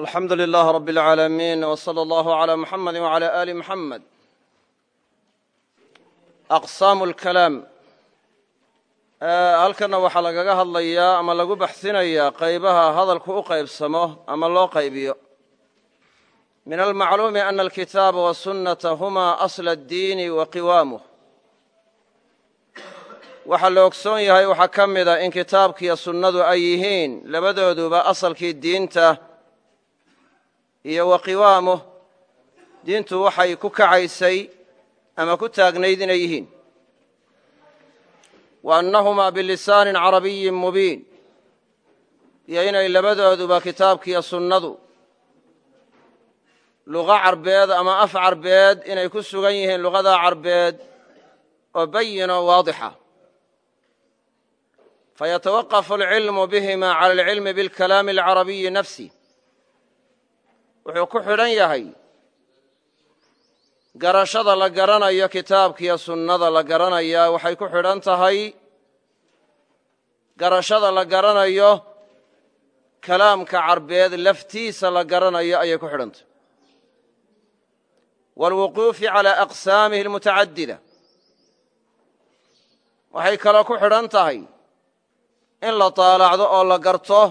alxamdu lilah rab اlcaalamiin wslى اllah عlى muxamadi wعalى ali muxamed aqsaamu اlkalaam halkana waxaa lagaga hadlayaa ama lagu baxsinayaa qaybaha hadalku u qaybsamo ama loo qaybiyo min almacluumi ana alkitaaba wasunnata huma asla اddiini wa qiwaamuh waxaa la ogsoon yahay waxaa ka mida in kitaabkiiyo sunnadu ay yihiin labadooduba asalkii diinta iyo wa qiwaamuh diintu waxay ku kacaysay ama ku taagnayd inay yihiin. Wa annahumaa bilisaanin carabiyin mubiin iyo inay labadooduba kitaabkiiyo sunnadu luqo carbeed ama af carbeed inay ku sugan yihiin luqadaa carbeed oo bayino waadixa. Fayatawaqafu alcilmu bihima cala alcilmi bilkalaami alcarabiyi nafsi wuxuu ku xidhan yahay garashada la garanayo kitaabkiiyo sunnada la garanayaa waxay ku xidhan tahay garashada la garanayo kalaamka carbeed laftiisa la garanayo ayay ku xidhan tahay. Waalwuquufi calaa aqsaamihi almutacadida. Waxay kaloo ku xidhan tahay in la taalacdo oo la garto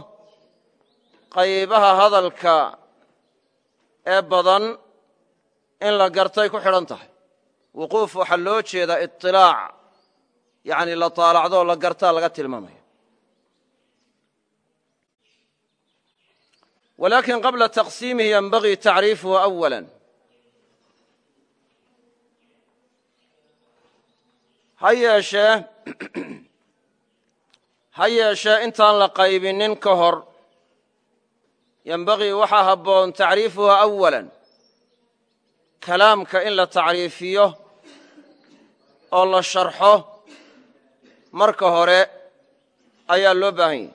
qaybaha hadalka ee badan in la gartay ku xidhan tahay. Wuquuf waxaa loo jeedaa iطilaac yani la taalacdo oo la gartaa laga tilmaamaya. Walakin qabla taqsiimihi yenbagii tacriifuhu awala ha yeeshee ha yeeshee intaan la qaybinin yenbagii waxaa habboon tacriifuha awala kalaamka in la tacriifiyo oo la sharxo marka hore ayaa loo baahan yahy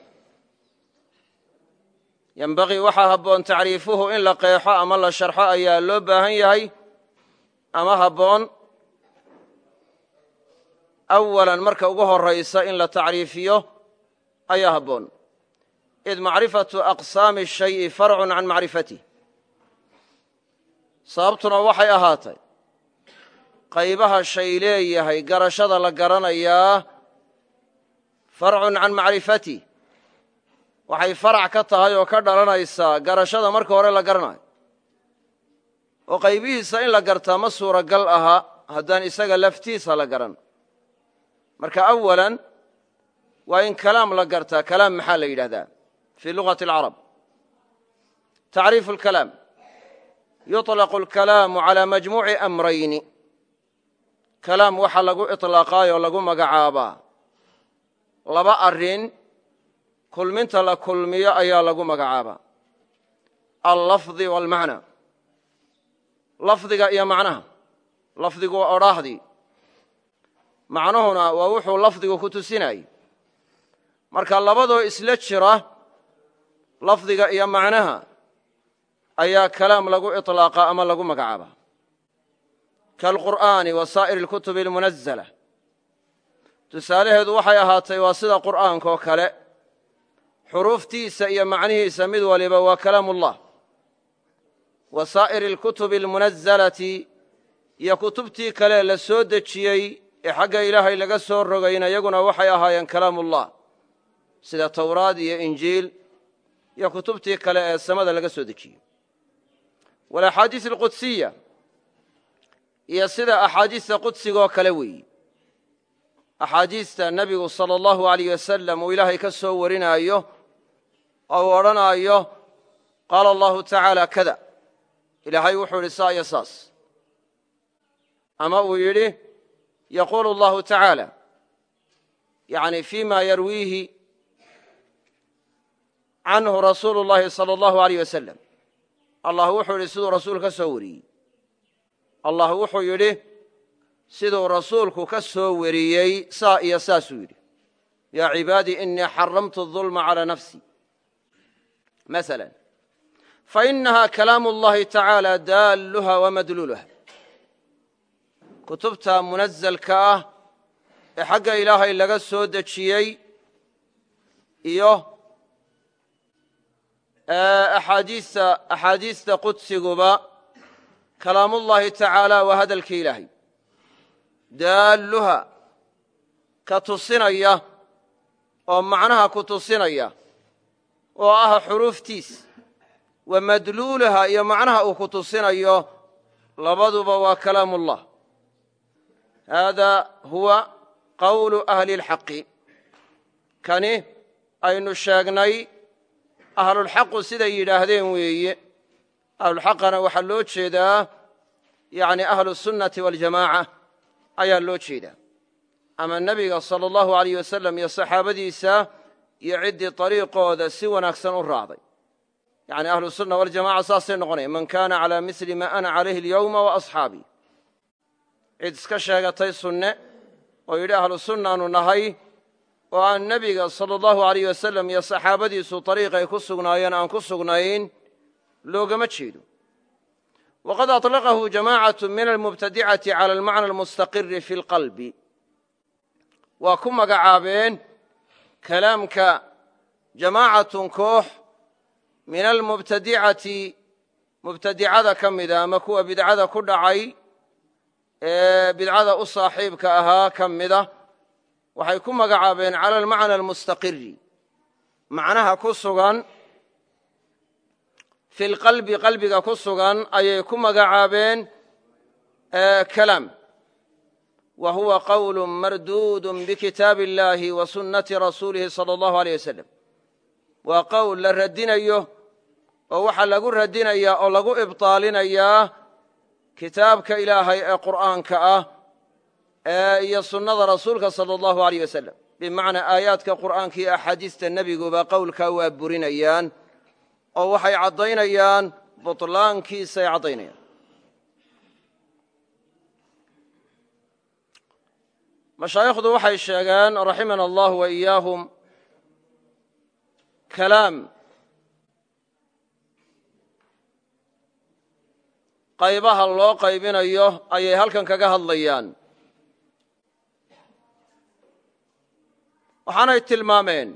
yenbagii waxaa habboon tacriifuhu in la qeexo ama la sharxo ayaa loo baahan yahay ama habboon awalan marka ugu horaysa in la tacriifiyo ayaa habboon id macrifatu aqsaami shayi farcun can macrifatih sababtuna waxay ahaatay qaybaha shay leeyahay garashada la garanayaa farcun can macrifatih waxay farac ka tahay oo ka dhalanaysaa garashada marka hore la garanayo oo qaybihiisa in la gartaa ma suuragal aha haddaan isaga laftiisa la garan marka awalan waa in kalaam la gartaa kalaam maxaa la yidhahdaa في لغة العرب تعريف الكلام يطلق الكلام على مجموع أمرين كلام waxa lagu iطلاaqaayo lagu magacaabaa laba arin kulminta la kulmiyo ayaa lagu magacaabaa allafظi wاlmacnى lafdiga iyo macnaha lafdigu waa odhaahdii macnuhuna waa wuxuu lafdigu ku tusinayay marka labadoo isla jira lafdiga iyo macnaha ayaa kalaam lagu iطlaaqa ama lagu magacaaba kaalqur'aani wa saa'ir اlkutubi اlmunazala tusaalaheedu waxay ahaatay waa sida qur'aanka oo kale xuruuftiisa iyo macnihiisa mid waliba waa kalaam ullah wa saa'iri اlkutubi اlmunazalati iyo kutubtii kale la soo dejiyey ee xagga ilaahay laga soo rogayna iyaguna waxay ahaayeen kalaam ullah sida towraad iyo injiil iyo kutubtii kale ee samada laga soo dejiyey. Walaxaadiis alqudsiya iyo sida axaadiista qudsigoo kale weeyi axaadiista nebigu sala allahu alayh wasalam uu ilaahay ka soo warinaayo oo uu odhanaayo qaala allahu tacaala kada. Ilaahay wuxuu idhi saa iyo saas. Ama uu yidhi yaquulu allahu tacaala yani fi ma yarwiihi canhu rasuulu llahi sala allahu aleyh wasalam allah wuxuu yidhi siduu rasuul ka soo wariyey allah wuxuu yidhi siduu rasuulku ka soo wariyey saa iyo saasuu yidhi yaa cibaadii inii xaramtu الظulma calى nafsi maala fainaha kalaamu اllahi tacaala daalluha wamadluuluha kutubta munazalka ah ee xagga ilaahay laga soo dejiyey iyo axaadiista qudsiguba kalaamullaahi tacaala waa hadalkii ilaahay daalluha ka tusinaya oo macnaha ku tusinaya oo ah xuruuftiis wa madluulaha iyo macnaha uu ku tusinayo labaduba waa kalaamullah. Hada huwa qawlu ahli اlxaqi kani aynu sheegnay ahlulxaqu siday yidhaahdeen weeye. Ahlulxaqana waxaa loo jeedaa yani ahlu sunnati waljamaaca ayaa loo jeedaa. Ama nebiga sala allahu alayh wasalam iyo saxaabadiisa iyo ciddii ariiqooda si wanaagsan u raacday. Yani ahlu sunna waljamaca saasay noqonaya man kana calaa misli ma ana calayhi alyowma wa asxaabii. Cid iska sheegatay sunne oo yidhi ahlu sunnaanu nahay oo aan nebiga sala allahu alayh wasalam iyo saxaabadiisu dariiqay ku sugnaayeen aan ku sugnayn loogama jeedo. Waqad aطlaqahu jamaacatu min almubtadicati cala almacna almustaqiri fi اlqalbi waa ku magacaabeen kalaamka jamaacatun koox min almubtadicati mubtadicada ka mida ah, ama kuwa bidcada ku dhacay ee bidcada u saaxiibka ahaa ka mida ah waxay ku magacaabeen cala almacna almustaqiri macnaha ku sugan fi lqalbi qalbiga ku sugan ayay ku magacaabeen kalaam wa huwa qawlu marduudu bikitaabi اllahi wa sunnati rasuulihi salى allahu aleyh wasalam waa qowl la radinayo oo waxaa lagu radinayaa oo lagu ibطaalinayaa kitaabka ilaahay ee qur'aanka ah iyo sunnada rasuulka salى allahu aleyh wasalam bimacnaa aayaadka qur'aanka iyo axaadiista nebiguba qowlkaa waa burinayaan oo waxay caddaynayaan buطlaankiisay caddaynayaan. Mashaayikhdu waxay sheegeen raximana allah wa iyaahum kalaam qaybaha loo qaybinayo ayay halkan kaga hadlayaan waxaanay tilmaameen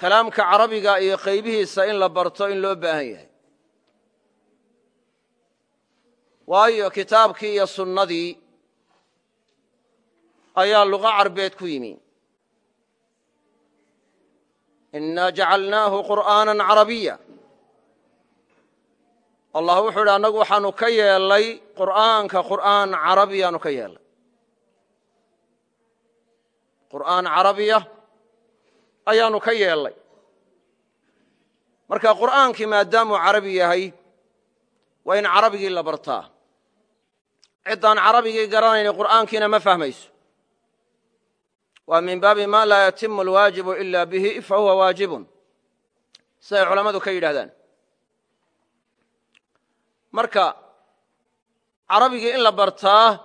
kalaamka carabiga iyo qaybihiisa in la barto in loo baahan yahay. Waayo kitaabkii iyo sunnadii ayaa luqa carbeed ku yimi. Inaa jacalnaahu qur'aana carabiya. Allah wuxuu idhi annagu waxaanu ka yeelay qur'aanka qur'aan carabiyaanu ka yeelay qur'aan carabiya ayaanu ka yeelay marka qur'aankii maadaamuu carabi yahay waa in carabigii la bartaa. Ciddaan carabigii garanayni qur'aankiina ma fahmayso. Waa min baabi ma laa yatimu alwaajibu ila bihi fahuwa waajibun. Siday culammadu ka yidhahdaan marka carabigii in la bartaa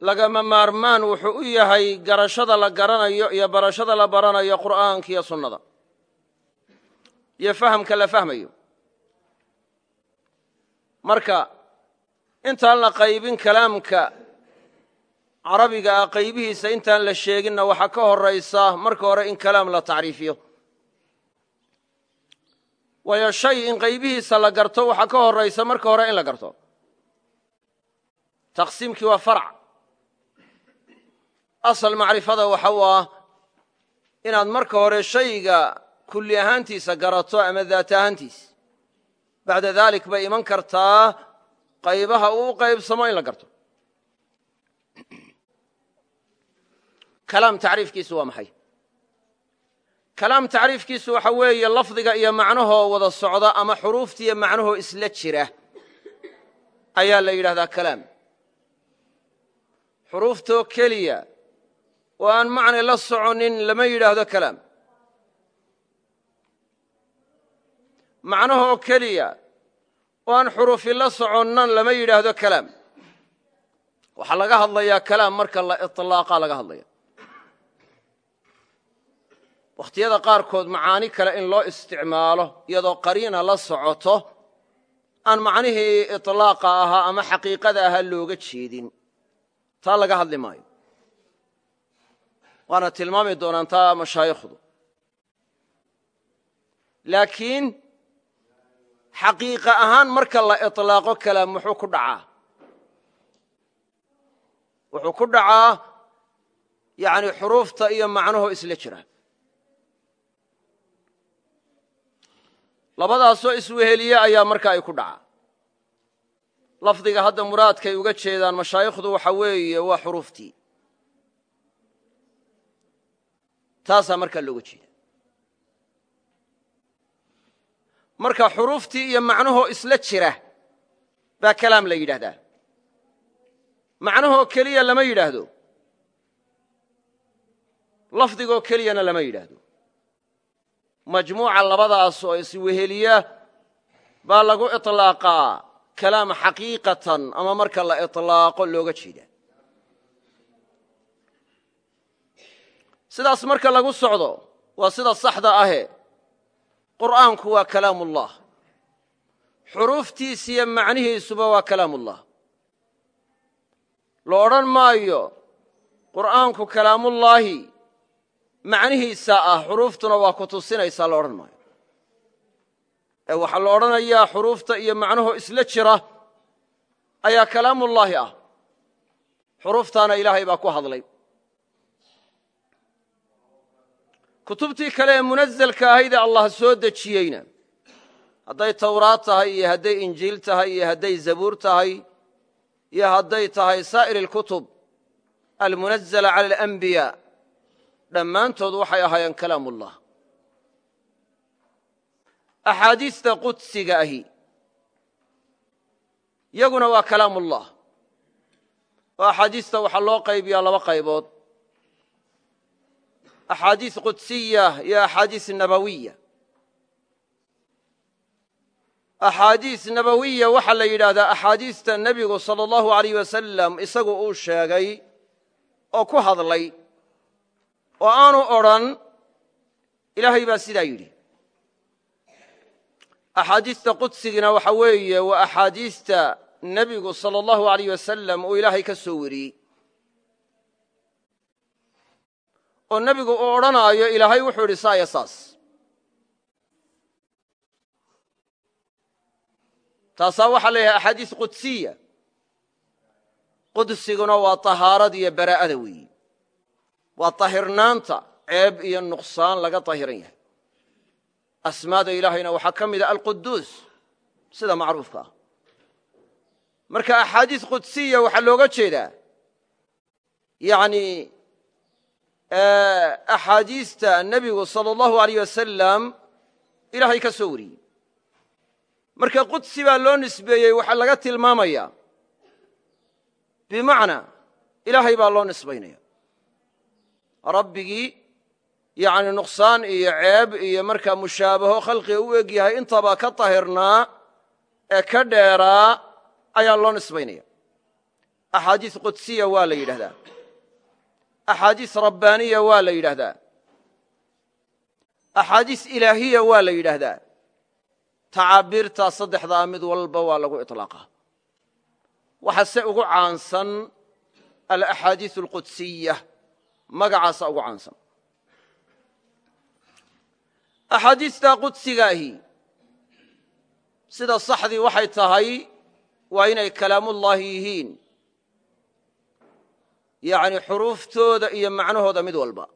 lagama maarmaan wuxuu u yahay garashada la garanayo iyo barashada la baranayo qur'aanka iyo sunnada. Iyo fahamka la fahmayo. Marka intaan la qaybin kalaamka carabiga ah qaybihiisa intaan la sheeginna waxaa ka horaysa marka hore in kalaam la tacriifiyo. Waayo shay in qaybihiisa la garto waxaa ka horaysa marka hore in la garto. Taqsiimkii waa farc asal macrifada waxa u ah inaad marka hore shayga kulli ahaantiisa garato ama daat ahaantiisa bacda dalik bay iman kartaa qaybaha uu qaybsamo in la garto. Kalaam tacriifkiisu waa maxay? Kalaam tacriifkiisu waxa weeye lafdiga iyo macnahoo wada socda ama xuruuftiiyo macnahoo isla jira ayaa la yidhahdaa kalaam. Xuruuftoo keliya oo aan macni la soconin lama yidhaahdo kalaam. Macnahoo keliya oo aan xuruufi la soconnan lama yidhaahdo kalaam. Waxaa laga hadlayaa kalaam marka la iطlaaqa laga hadlaya. Wakhtiyada qaarkood macaani kale in loo isticmaalo iyadoo qariina la socoto aan macnihii iطlaaqa ahaa ama xaqiiqada ahaa looga jeedin. Taa laga hadli maayo waana tilmaami doonaan taa mashaayikhdu. Laakiin xaqiiqa ahaan marka la iطlaaqo kalaam muxuu ku dhacaa? Wuxuu ku dhacaa yani xuruufta iyo macnuhu isla jira. Labadaasoo isweheliye ayaa marka ay ku dhacaa. Lafdiga hadda muraadkay uga jeedaan mashaayikhdu waxa weeye waa xuruuftii taasaa markaa looga jeeda marka xuruuftii iyo macnuhoo isla jira baa kalaam la yidhaahdaa. Macnahoo keliya lama yidhaahdo. Lafdigoo keliyana lama yidhaahdo. Majmuuca labadaas oo isweheliya baa lagu iطlaaqaa kalaam xaqiiqatan ama marka la iطlaaqo looga jeeda sidaas marka lagu socdo waa sida saxda ahe. Qur'aanku waa kalaam ullah xuruuftiisiyo macnihiisuba waa kalaam ullah la odhan maayo qur'aanku kalaamullaahi macnihiisa ah xuruuftuna waa ku tusinaysaa la odhan maayo. Ee waxaa la odhanayaa xuruufta iyo macnuhu isla jira ayaa kalaamullaahi ah. Xuruuftaana ilaahay baa ku hadlay kutubtii kale ee munazalka ahaydee allah soo dejiyeyna. Hadday tawraad tahay iyo hadday injiil tahay iyo hadday zabuur tahay iyo hadday tahay saa'ir alkutub almunazala cala alanbiyaa dhammaantood waxay ahaayeen kalaamullah. Axaadiista qudsiga ahi yaguna waa kalaamullah. Oo axaadiista waxaa loo qaybiyaa laba qaybood axaadiis qudsiya iyo axaadiis nabawiya axaadiis nabawiya waxaa la yidhaahdaa axaadiista nebigu sala allahu alayh wasalam isagu uu sheegay oo ku hadlay oo aanu odrhan ilaahay baa sidaa yidhi axaadiista qudsigina waxa weeye waa axaadiista nebigu sala allahu alayh wasalam uu ka soo wariyey oo nebigu uu odhanaayo ilaahay wuxuu idhi saa saas. Taasaa waxaa la yidhaha axaadiis qudsiya. Qudsiguna waa tahaarada iyo baraa'ada weeyi. Waa tahirnaanta ceeb iyo nuqsaan laga tahiran yahay. Asmaada ilaahayna waxaa ka mida alquduus sida macruufka ah. Marka axaadiis qudsiya waxaa looga jeedaa yani axaadiista nebigu sala allahu alayh wasalam ilaahay ka soo wariyey. Marka qudsi baa loo nisbeeyey waxaa laga tilmaamaya. Bimacnaa ilaahay baa loo nisbaynaya. Rabbigii yani nuqsaan iyo ceeb iyo markaa mushaabaho khalqiga u eg yahay intaba ka tahirnaa ee ka dheeraa ayaa loo nisbaynaya. Axaadiis qudsiya waa la yidhahdaa axaadiis rabbaaniya waa la yidhaahdaa. Axaadiis ilaahiya waa la yidhaahdaa. Tacaabiirtaa saddexdaa mid walba waa lagu iطlaaqaa waxaa se ugu caansan alaxaadiis alqudsiya magacaasa ugu caansan. Axaadiistaa qudsigaahi. Sida saxdii waxay tahay waa inay kalaamullaahi yihiin yani xuruuftooda iyo macnahooda mid walba.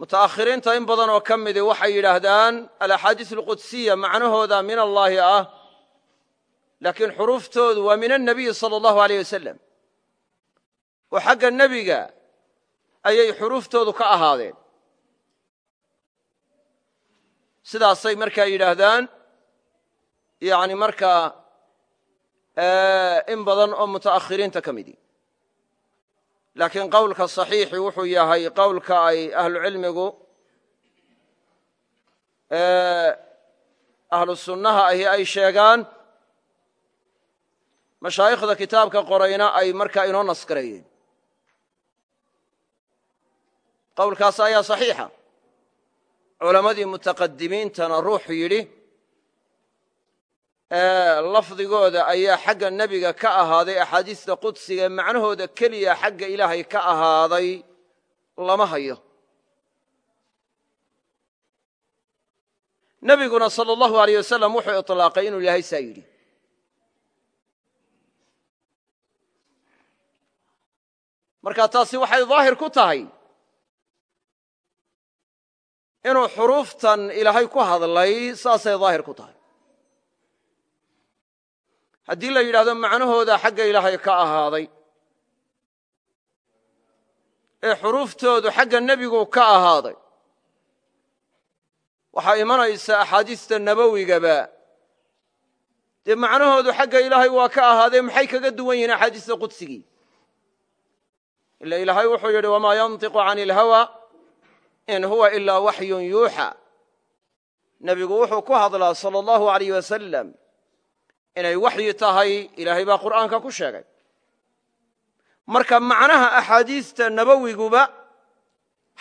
Muta'akhiriinta in badan oo ka midi waxay yidhaahdaan alaxaadiis alqudsiya macnahooda min allaahi ah laakiin xuruuftoodu waa min annabiyi sala allahu aleyh wasalam oo xagga nebiga ayay xuruuftoodu ka ahaadeen. Sidaasay markaa yidhaahdaan yani markaa in badan oo muta'akhiriinta ka midi. Laakiin qowlka صaxiixi wuxuu yahay qowlka ay ahlucilmigu ahlu ahi ay sheegaan. Mashaayikhda kitaabka qorayna ay markaa inoo naskareeyeen qowlkaas ayaa صaxiixa culammadii mutaqadimiintana ruux yidhi lafdigooda ayaa xagga nebiga ka ahaaday axaadiista qudsiga macnahooda keliya xagga ilaahay ka ahaaday. Lama hayo. Nebiguna sala allahu aleyh wasalam wuxuu iطlaaqay inuu ilaahay saa yidhi. Marka taasi waxay daahir ku tahay inuu xuruuftan ilaahay ku hadlay saasay daahir ku tahay haddii la yidhahdo macnahooda xagga ilaahay ka ahaaday. Ee xuruuftoodu xagga nebigu ka ahaaday. Waxaa imanaysa axaadiista nabawigaba. Dee macnahoodu xagga ilaahay waa ka ahaadee maxay kaga duwan yihiin axaadiista qudsigii? Ila ilaahay wuxuu yidhi wamaa yantiqu can ilhawa in huwa ilaa waxyun yuuxa. Nebigu wuxuu ku hadlaa sala allahu alayh wasalam inay waxyi tahay ilaahay baa qur'aanka ku sheegay. Marka macnaha axaadiista nabawiguba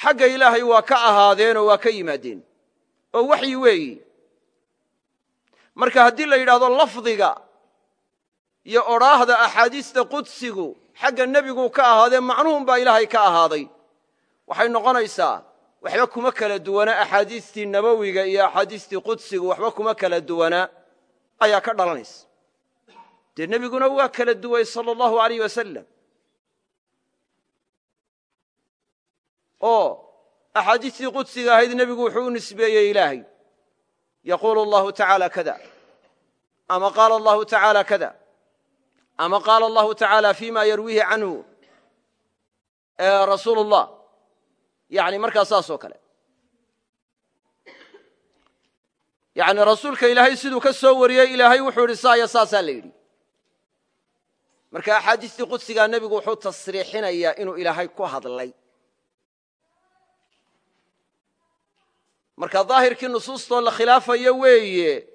xagga ilaahay waa ka ahaadeenoo waa ka yimaadeen. Oo waxyi weeyi. Marka haddii la yidhahdo lafdiga iyo odhaahda axaadiista qudsigu xagga nebigu ka ahaadee macnuhun baa ilaahay ka ahaaday. Waxay noqonaysaa waxba kuma kala duwana axaadiistii nabowiga iyo axaadiistii qudsigu waxba kuma kala duwana ayaa ka dhalanaysa. Dee nebiguna waa kala duway sala allahu alayh wasalam oo axaadiistii qudsiga ahayd nebigu wuxuu u nisbeeyey ilaahay. Yaquulu allahu tacaala kada. Ama qaala allahu tacaala kada. Ama qaala allahu tacaala fima yarwiihi canhu rasuulu اllah yani markaa oo kale yani rasuulka ilaahay siduu ka soo wariyey ilaahay wuxuu yidhi saaya saasaa la yidhi. Marka axaadiistii qudsigaa nebigu wuxuu tasriixinayaa inuu ilaahay ku hadlay. Marka daahirkii nusuustoo la khilaafayo weeye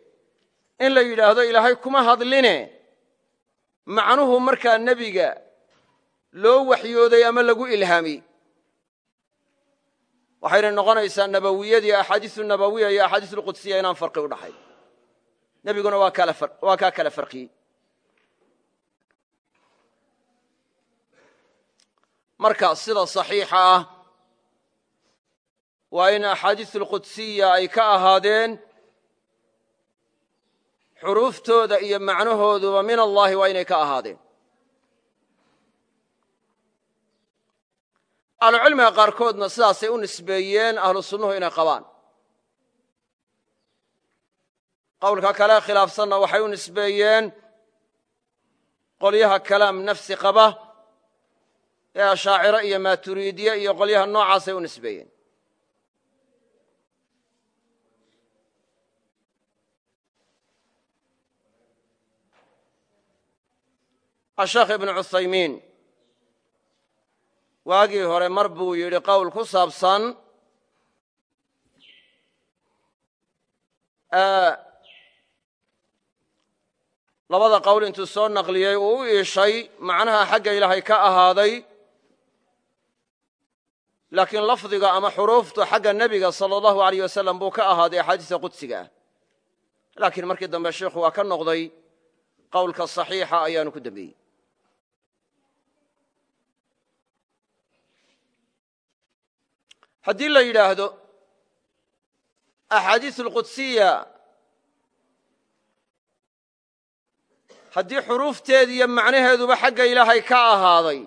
in la yidhaahdo ilaahay kuma hadline macnuhu markaa nebiga loo waxyooday ama lagu ilhaamiyey waxayna noqonaysaa nabawiyadii axaadiisu nabawiya iyo axaadiis lqudsiya inaan farqi u dhaxayn nebiguna waa kaa kala farqiyey. Marka sida saxiixa ah waa in axaadiis alqudsiya ay ka ahaadeen xuruuftooda iyo macnahooduba min allahi waa inay ka ahaadeen ahlucilmiga qaarkoodna sidaasay u nisbeeyeen ahlu inay qabaan. Qowlka kale khilaafsanna waxay u nisbeeyeen qolyaha kalaam nafsi qaba ee ashaaciro iyo maaturiidiye iyo qolyaha noocaasay u nisbeeyeen. Asheekh ibnu cuthaymiin waagii hore mar buu yidhi qowl ku saabsan labada qowl intuu soo naqliyey uu u iishay macnaha xagga ilaahay ka ahaaday laakiin lafdiga ama xuruuftu xagga nebiga sala allahu alayh wasalam buu ka ahaaday axaadiista qudsiga. Ah laakiin markii dambe sheikhu waa ka noqday qowlka saxiixa ayaanu ku dembeeyey haddii la yidhaahdo axaadiis alqudsiya haddii xuruufteedi iyo macnaheeduba xagga ilaahay ka ahaaday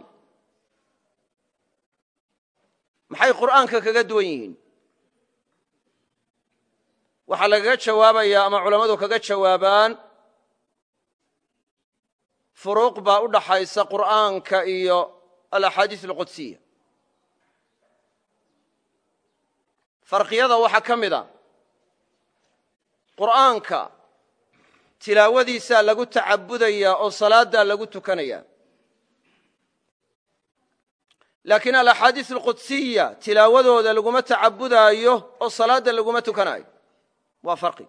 maxay qur'aanka kaga duwan yihiin? Waxaa lagaga jawaabayaa ama culammadu kaga jawaabaan furuuq baa u dhaxaysa qur'aanka iyo alaxaadiis alqudsiya farqiyada waxaa ka mid a. Qur'aanka tilaawadiisaa lagu tacabbudayaa oo salaaddaa lagu tukanayaa laakiin alaxaadiis alqudsiya tilaawadooda laguma tacabudaayo oo salaadda laguma tukanaayo. Waa farqi.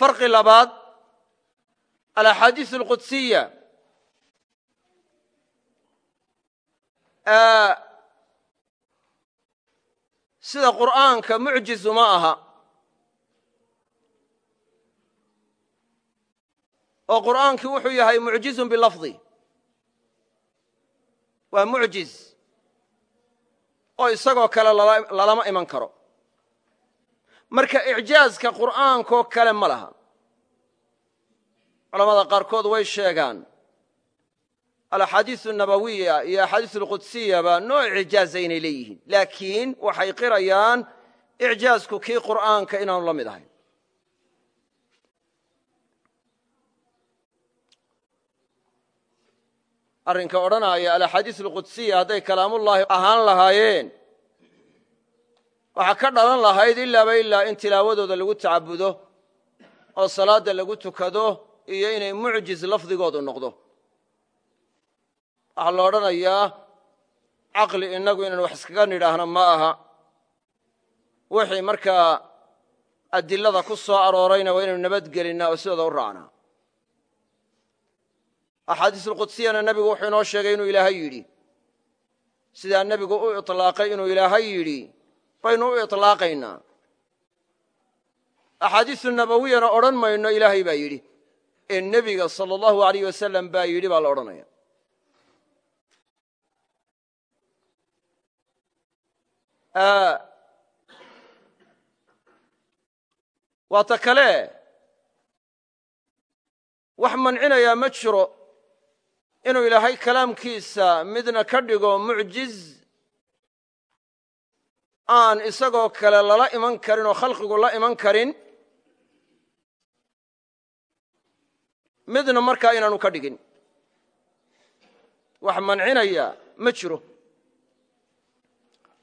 Farqi labaad alaxaadiis alqudsiya sida qur'aanka mucjizu ma aha. Oo qur'aankii wuxuu yahay mucjizun bilafdi. Waa mucjiz. Oo isagoo kale lalama iman karo. Marka icjaazka qur'aankoo kale ma laha. Culamada qaarkood way sheegaan alaxaadiisu nabawiya iyo axaadiisu alqudsiyaba nooc icjaaza inay leeyihiin. Laakiin waxay qirayaan icjaazku kii qur'aanka inaanu la mid ahayn. Arrinka odhanaya alaxaadiis alqudsiya hadday kalaamullaahi ahaan lahaayeen waxaa ka dhalan lahayd ilaaba ilaa in tilaawadooda lagu tacabudo oo salaadda lagu tukado iyo inay mucjiz lafdigoodu noqdo waxaa la odhanayaa caqli innagu inaan wax iskaga nidhaahno ma aha. Wixii markaa adilada ku soo aroorayna waa inaynu nabadgelinnaa oo sidooda u raacnaa axaadiisulqudsiyana nebigu wuxuu inoo sheegay inuu ilaahay yidhi. Sidaa nebigu u iطlaaqay inuu ilaahay yidhi baynu u iطlaaqaynaa axaadiisu nabawiyana odhan mayno ilaahay baa yidhi. Ee nebiga sala allahu alayh wasalam baa yidhi baa la odhanaya waa ta kale. Wax mancinayaa ma jiro inuu ilaahay kalaamkiisa midna ka dhigo mucjiz. Aan isagoo kale lala iman karin oo khalqigu la iman karin. Midna markaa inaanu ka dhigin. Wax mancinaya ma jiro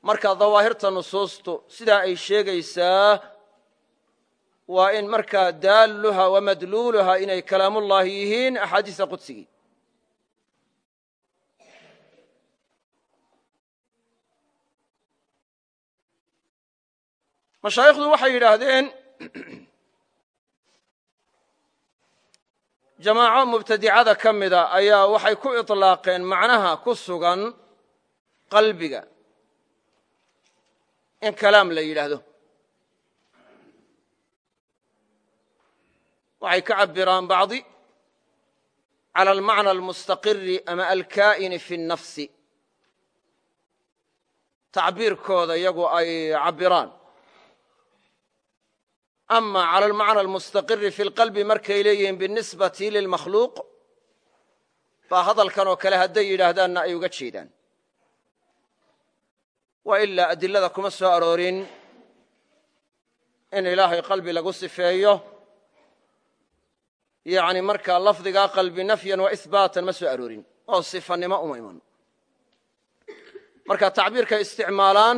marka dawaahirta nusuustu sidaa ay sheegaysaa waa in markaa daalluha wa madluuluha inay kalaamullaahi yihiin axaadiista qudsigii. Mashaayikhdu waxay yidhaahdeen jamaaco mubtadicada ka mida ayaa waxay ku iطlaaqeen macnaha ku sugan qalbiga in kalaam la yidhaahdo. Waxay ka cabiraan bacdi cala almacna almustaqiri ama alkaa'ini fi اnnafsi tacbiirkooda iyagu ay cabiraan ama cala almacna almustaqiri fi lqalbi markay leeyihiin binisbati lilmakhluuq baa hadalkan oo kale hadday yidhaahdaanna ay uga jeedaan waa ilaa adilada kuma soo aroorin in ilaahay qalbi lagu sifeeyo. Yani markaa lafdigaa qalbi nafyan wa ihbaatan ma soo aroorin. Oo sifanimo uma iman. Marka tacbiirkay isticmaalaan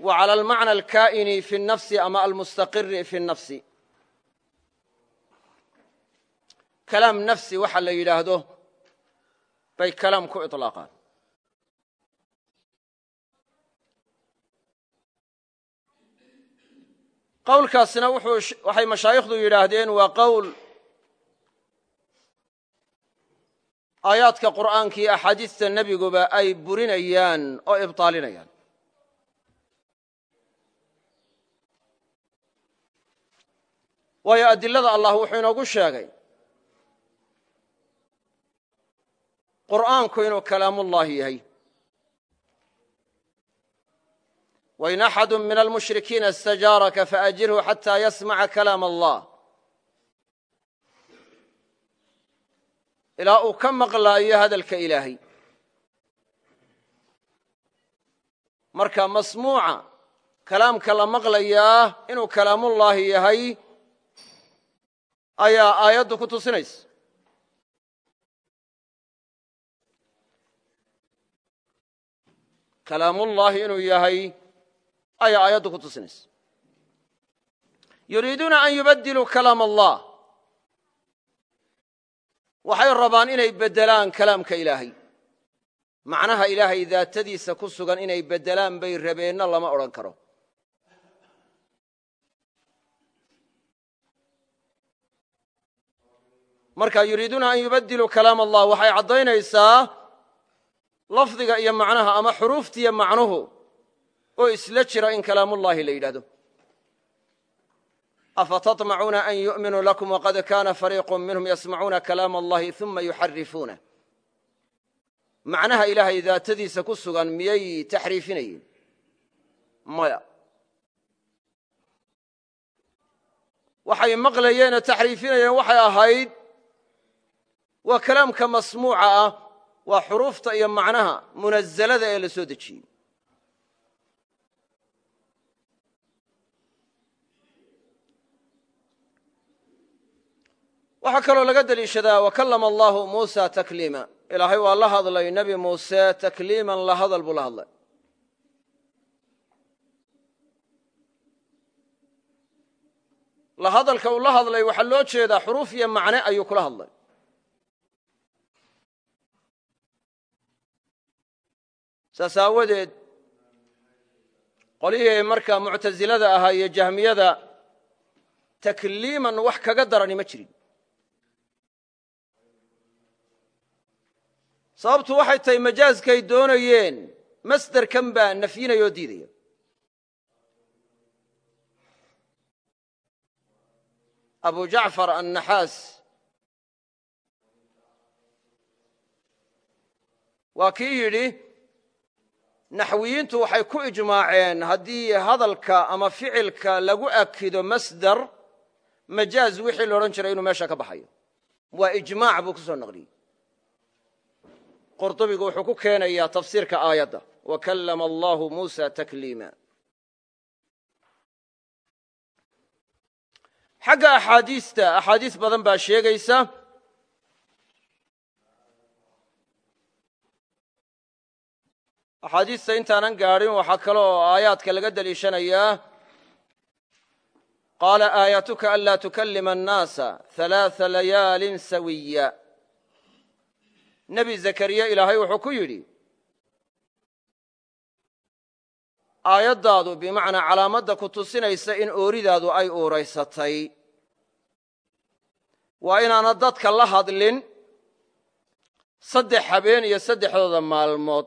waa cala almacna alkaa'ini fi nafsi ama almustaqiri fi nafsi kalaam nafsi waxa la yidhaahdo bay kalaam ku ilaaqaan qowlkaasina waxay mashaayikhdu yidhaahdeen waa qowl aayaadka qur'aanka iyo axaadiista nebiguba ay burinayaan oo ibطaalinayaan waayo adilada allah wuxuu inoogu sheegay qur'aanku inuu kalaamullaahi yahay wain axadu min almushrikiina istajaaraka faajirhu xataa yasmaca kalaam allah ilaa uu ka maqlaayo hadalka ilaahay marka masmuuca kalaamka la maqlayaa inuu kalaamullaahi yahay ayaa aayaddu ku tusinaysa kalaamullaahi inuu yahay ayaa aayaddu ku tusinaysa yuriiduuna an yubadiluu kalaam allah waxay rabaan inay beddelaan kalaamka ilaahay macnaha ilaahay daatadiisa ku sugan inay beddelaan bay rabeenna lama odhan karo marka yuriiduuna an yubadiluu kalaam allah waxay caddaynaysaa lafdiga iyo macnaha ama xuruuftiiyo macnuhu oo isla jira in kalaamullaahi la yidhahdo afatatmacuuna an yu'minuu lakum waqad kaana fariiqu minhum yasmacuuna kalaam allahi uma yuxarifuuna macnaha ilaahay daatadiisa ku sugan miyay taxriifinayeen maya. Waxay maqlayeenoo taxriifinayeen waxay ahayd waa kalaamka masmuuca ah waa xuruufta iyo macnaha munazalada ee la soo dejiyey waxaa kaloo laga deliishadaa wakallama allahu muusa takliima ilaahay waa la hadlay nebi muuse takliiman la hadal buu la hadlay. La hadalka uu la hadlay waxaa loo jeedaa xuruuf iyo macne ayuu kula hadlay. Saas aawadeed qolihii markaa muctasilada ahaa iyo jahmiyada takliiman wax kaga darani ma jirin sababtu waxay tahay majaaskay doonayeen masderkan baa nafyinaya oo diidaya. Abu jacfar annaxaas. Waa kii yidhi naxwiyiintu waxay ku ijmaaceen haddii hadalka ama ficilka lagu akido masder majaaz wixii la odhan jiray inuu meesha ka baxayo. Waa ijmaac buu ku soo naqliyey qurdubigu wuxuu ku keenayaa tafsiirka aayadda. Wa kallama allahu muusa takliima. Xagga axaadiista axaadiis badan baa sheegaysa axaadiista intaanan gaadhin waxaa kaloo aayaadka laga deliishanayaa qaala aayatuka anlaa tukallima annaasa halaaa layaalin sawiya nebi zakariya ilaahay wuxuu ku yidhi aayaddaadu bimacnaa calaamadda ku tusinaysa in ooridaadu ay uuraysatay. Waa inaana dadka la hadlin saddex habeen iyo saddexdooda maalmood.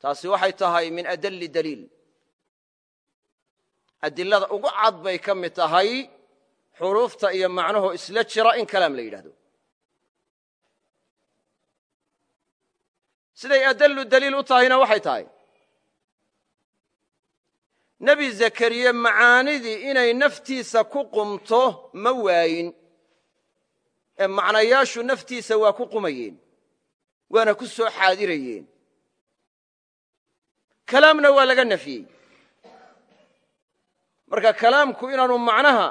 Taasi waxay tahay min adalli daliil. Adilada ugu cad bay ka mid tahay xuruufta iyo macnuhu isla jira in kalaam la yidhahdo siday adallu daliil u tahayna waxay tahay. Nebi zakariye macaanidii inay naftiisa ku qumto ma waayin. Ee macnayaashu naftiisa waa ku qumayeen waana ku soo xaadirayeen. Kalaamna waa laga nafyey marka kalaamku inaanu macnaha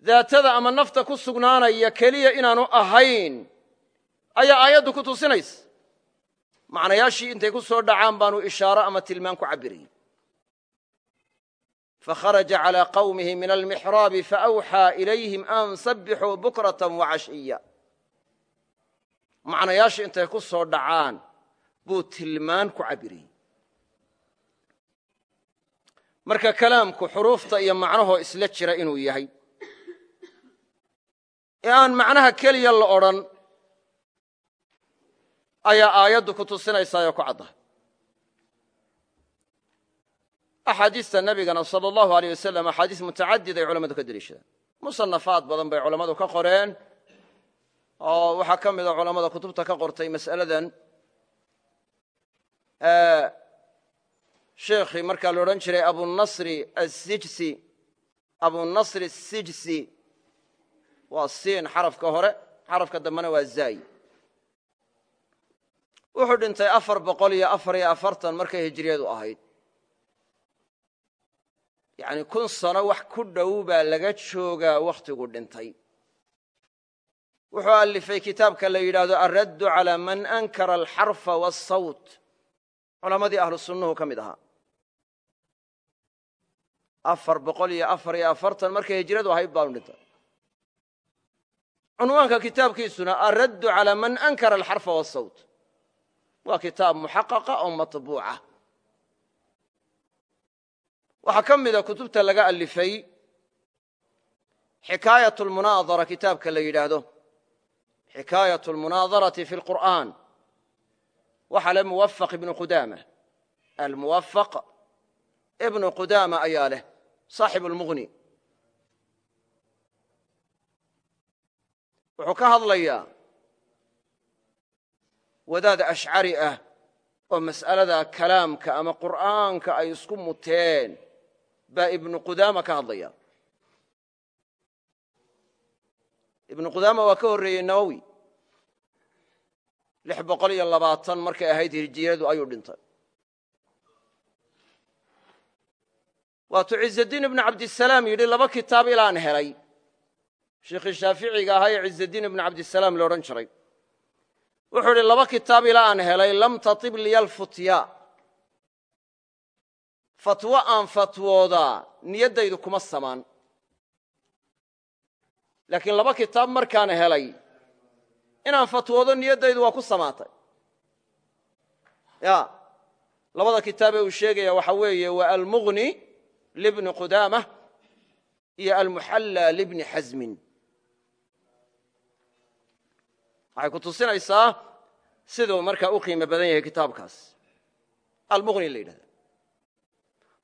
daatada ama nafta ku sugnaanaya keliya inaanu ahayn ayaa aayaddu ku tusinaysa. Macnayaashii intay ku soo dhacaan baanu ishaaro ama tilmaan ku cabbirayy fakharaja calىa qawmihi min almixraabi faawxaa ilayhim an sabbixuu bukrata wacashiya macnayaashii intay ku soo dhacaan buu tilmaan ku cabbirayey marka kalaamku xuruufta iyo macnahoo isla jira inuu yahay ee aan macnaha keliya la odhan ayaa aayaddu ku tusinaysaa oo ku caddahay axaadiista nebigana sala allahu aleyh wasalam axaadiis mutacadid ay culammadu ka deliishadaan musanafaad badan bay culammadu ka qoreen oo waxaa ka mida culammada kutubta ka qortay mas'aladan sheekhii markaa la odhan jiray abunasri asijsi abunasri asijsi waa siin xarafka hore xarafka dambena waa zaayi wuxuu dhintay afar boqol iyo afar iyo afartan markay hijriyadu ahayd. Yacni kun sano wax ku dhow baa laga joogaa wakhtigu dhintay. Wuxuu alifay kitaabka la yidhaahdo alraddu calaa man ankara alxarfa waasawt culammadii ahlu sunnuhu ka mid ahaa afar boqol iyo afar iyo afartan markay hijradu ahayd baanu dhintay cunwaanka kitaabkiisuna alraddu calaa man ankara alxarfa waasawt waa kitaab muxaqaqa oo matbuuca. Waxaa ka mida kutubta laga alifay xikaayat lmunaadara kitaabka la yidhaahdo. Xikaayat lmunaadarati fi lqur'aan waxaa le muwafaq ibnu qudaama. Almuwafaq ibnu qudaama ayaa leh saaxib lmughni wuxuu ka hadlayaa wadaad ashcari ah oo mas'alada kalaamka ama qur'aanka ay isku muteen. Baa ibnu qudaama ka hadlaya ibnu qudaama waa ka horreeyey nawowi lix boqol iyo labaatan markay ahayd hirjiyadu ayuu dhintay. Waatuu ciزadiin ibnu cabdisalaam yidhi laba kitaab ilaan helay sheikhii shaaficiga ahaa ee ciزadiin ibnu cabdisalaam lo odhan jiray. Wuxuu idhi laba kitaab ilaa aan helay lam tatib liya alfutya fatwo aan fatwoodaa niyaddaydu kuma samaan. Laakiin laba kitaab markaan helay inaan fatwoodo niyaddaydu waa ku samaatay. Ya labada kitaabee uu sheegaya waxa weeye waa almughni libni qudaamah iyo almuxalla libni xasmin waxay ku tusinaysaa siduu markaa u qiimo badan yahay kitaabkaas. Almughni la yidhahda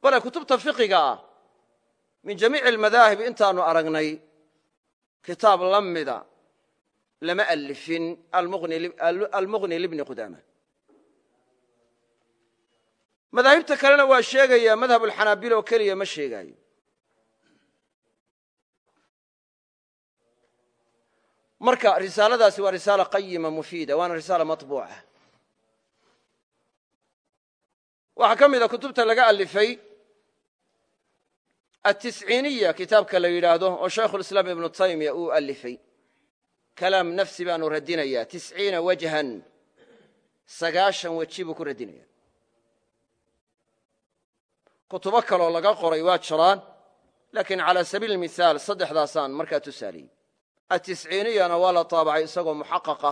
bale kutubta fiqiga ah min jamiici almadaahib intaanu aragnay kitaab la mida lama alifin almughni libni qudaama. Madaahibta kalena waa sheegaya madhab alxanaabil oo keliya ma sheegaayo marka risaaladaasi waa risaala qayima mufiida waana risaala maطbuuca waxaa ka mida kutubta laga alifay atisciiniya kitaabka la yidhaahdo oo shaykhulislaam ibnu taymiya uu alifay kalaam nafsi baanu radinayaa tisciina wajhan sagaashan weji buu ku radinaya kutubo kaloo laga qoray waa jiraan laakiin calaa sabiili mihaal saddexdaasaan markaa tusaaliyey atisciiniyana waa la taabacay isagoo muxaqaqa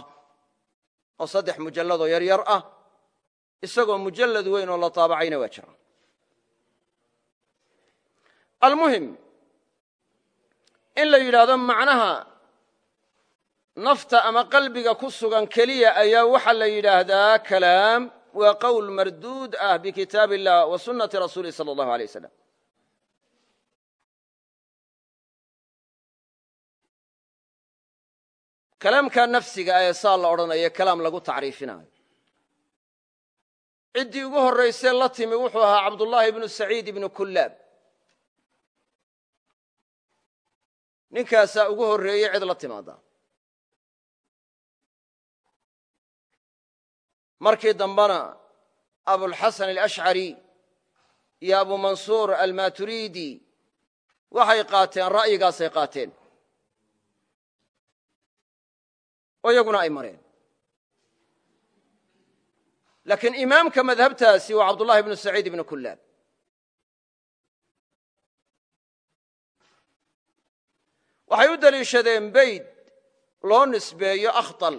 oo saddex mujalladoo yar yar ah. Isagoo mujallad weyn oo la taabacayna waa jira almuhim in la yidhaahdo macnaha nafta ama qalbiga ku sugan keliya ayaa waxaa la yidhaahdaa kalaam waa qowl marduud ah bikitaab illah wa sunnati rasuulih sala allahu alay wasalam kalaamka nafsiga ee saa la odhanayo kalaam lagu tacriifinayo. Ciddii ugu horraysee la timi wuxuu ahaa cabdullaahi ibnu saciid ibnu kullaab. Ninkaasaa ugu horreeyey cid la timaada markii dambena abulxasan alashcari iyo abu mansuur almaturidi waxay qaateen ra'yigaasay qaateen oo iyaguna ay mareen. Laakiin imaamka madhabtaasi waa cabdullahi ibnu saciid ibnu kullaab. Waxay u deliishadeen beyd loo nisbeeyo akhtal.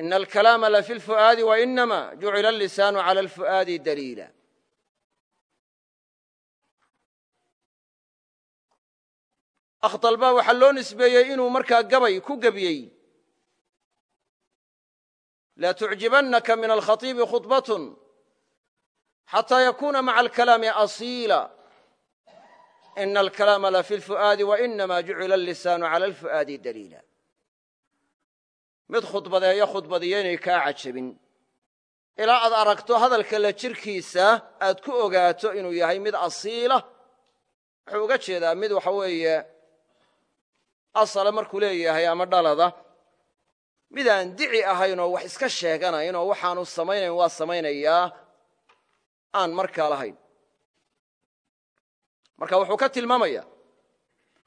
Ina alkalaama lafi lfu'aadi wainama jucila allisaanu cala alfu'aadi daliila akhtal baa waxaa loo nisbeeyey inuu markaa gabay ku gebiyey laa tucjibannaka min alkhatiibi khudbatun xataa yakuuna maca alkalaami asiila ina alkalaama lafi lfu'aadi wainama jucila allisaanu cala alfu'aadi daliila mid khudbadeeyo khudbadiyo inay kaa cajabin ilaa aad aragto hadalka la jirkiisa aad ku ogaato inuu yahay mid asiila wuxuu uga jeedaa mid waxa weeye asala markuu leeyahay ama dhalada mid aan dici ahayn wax iska sheeganayn waxaanu samaynayn waa samaynayaa aan markaa lahayn. Marka wuxuu ka tilmaamaya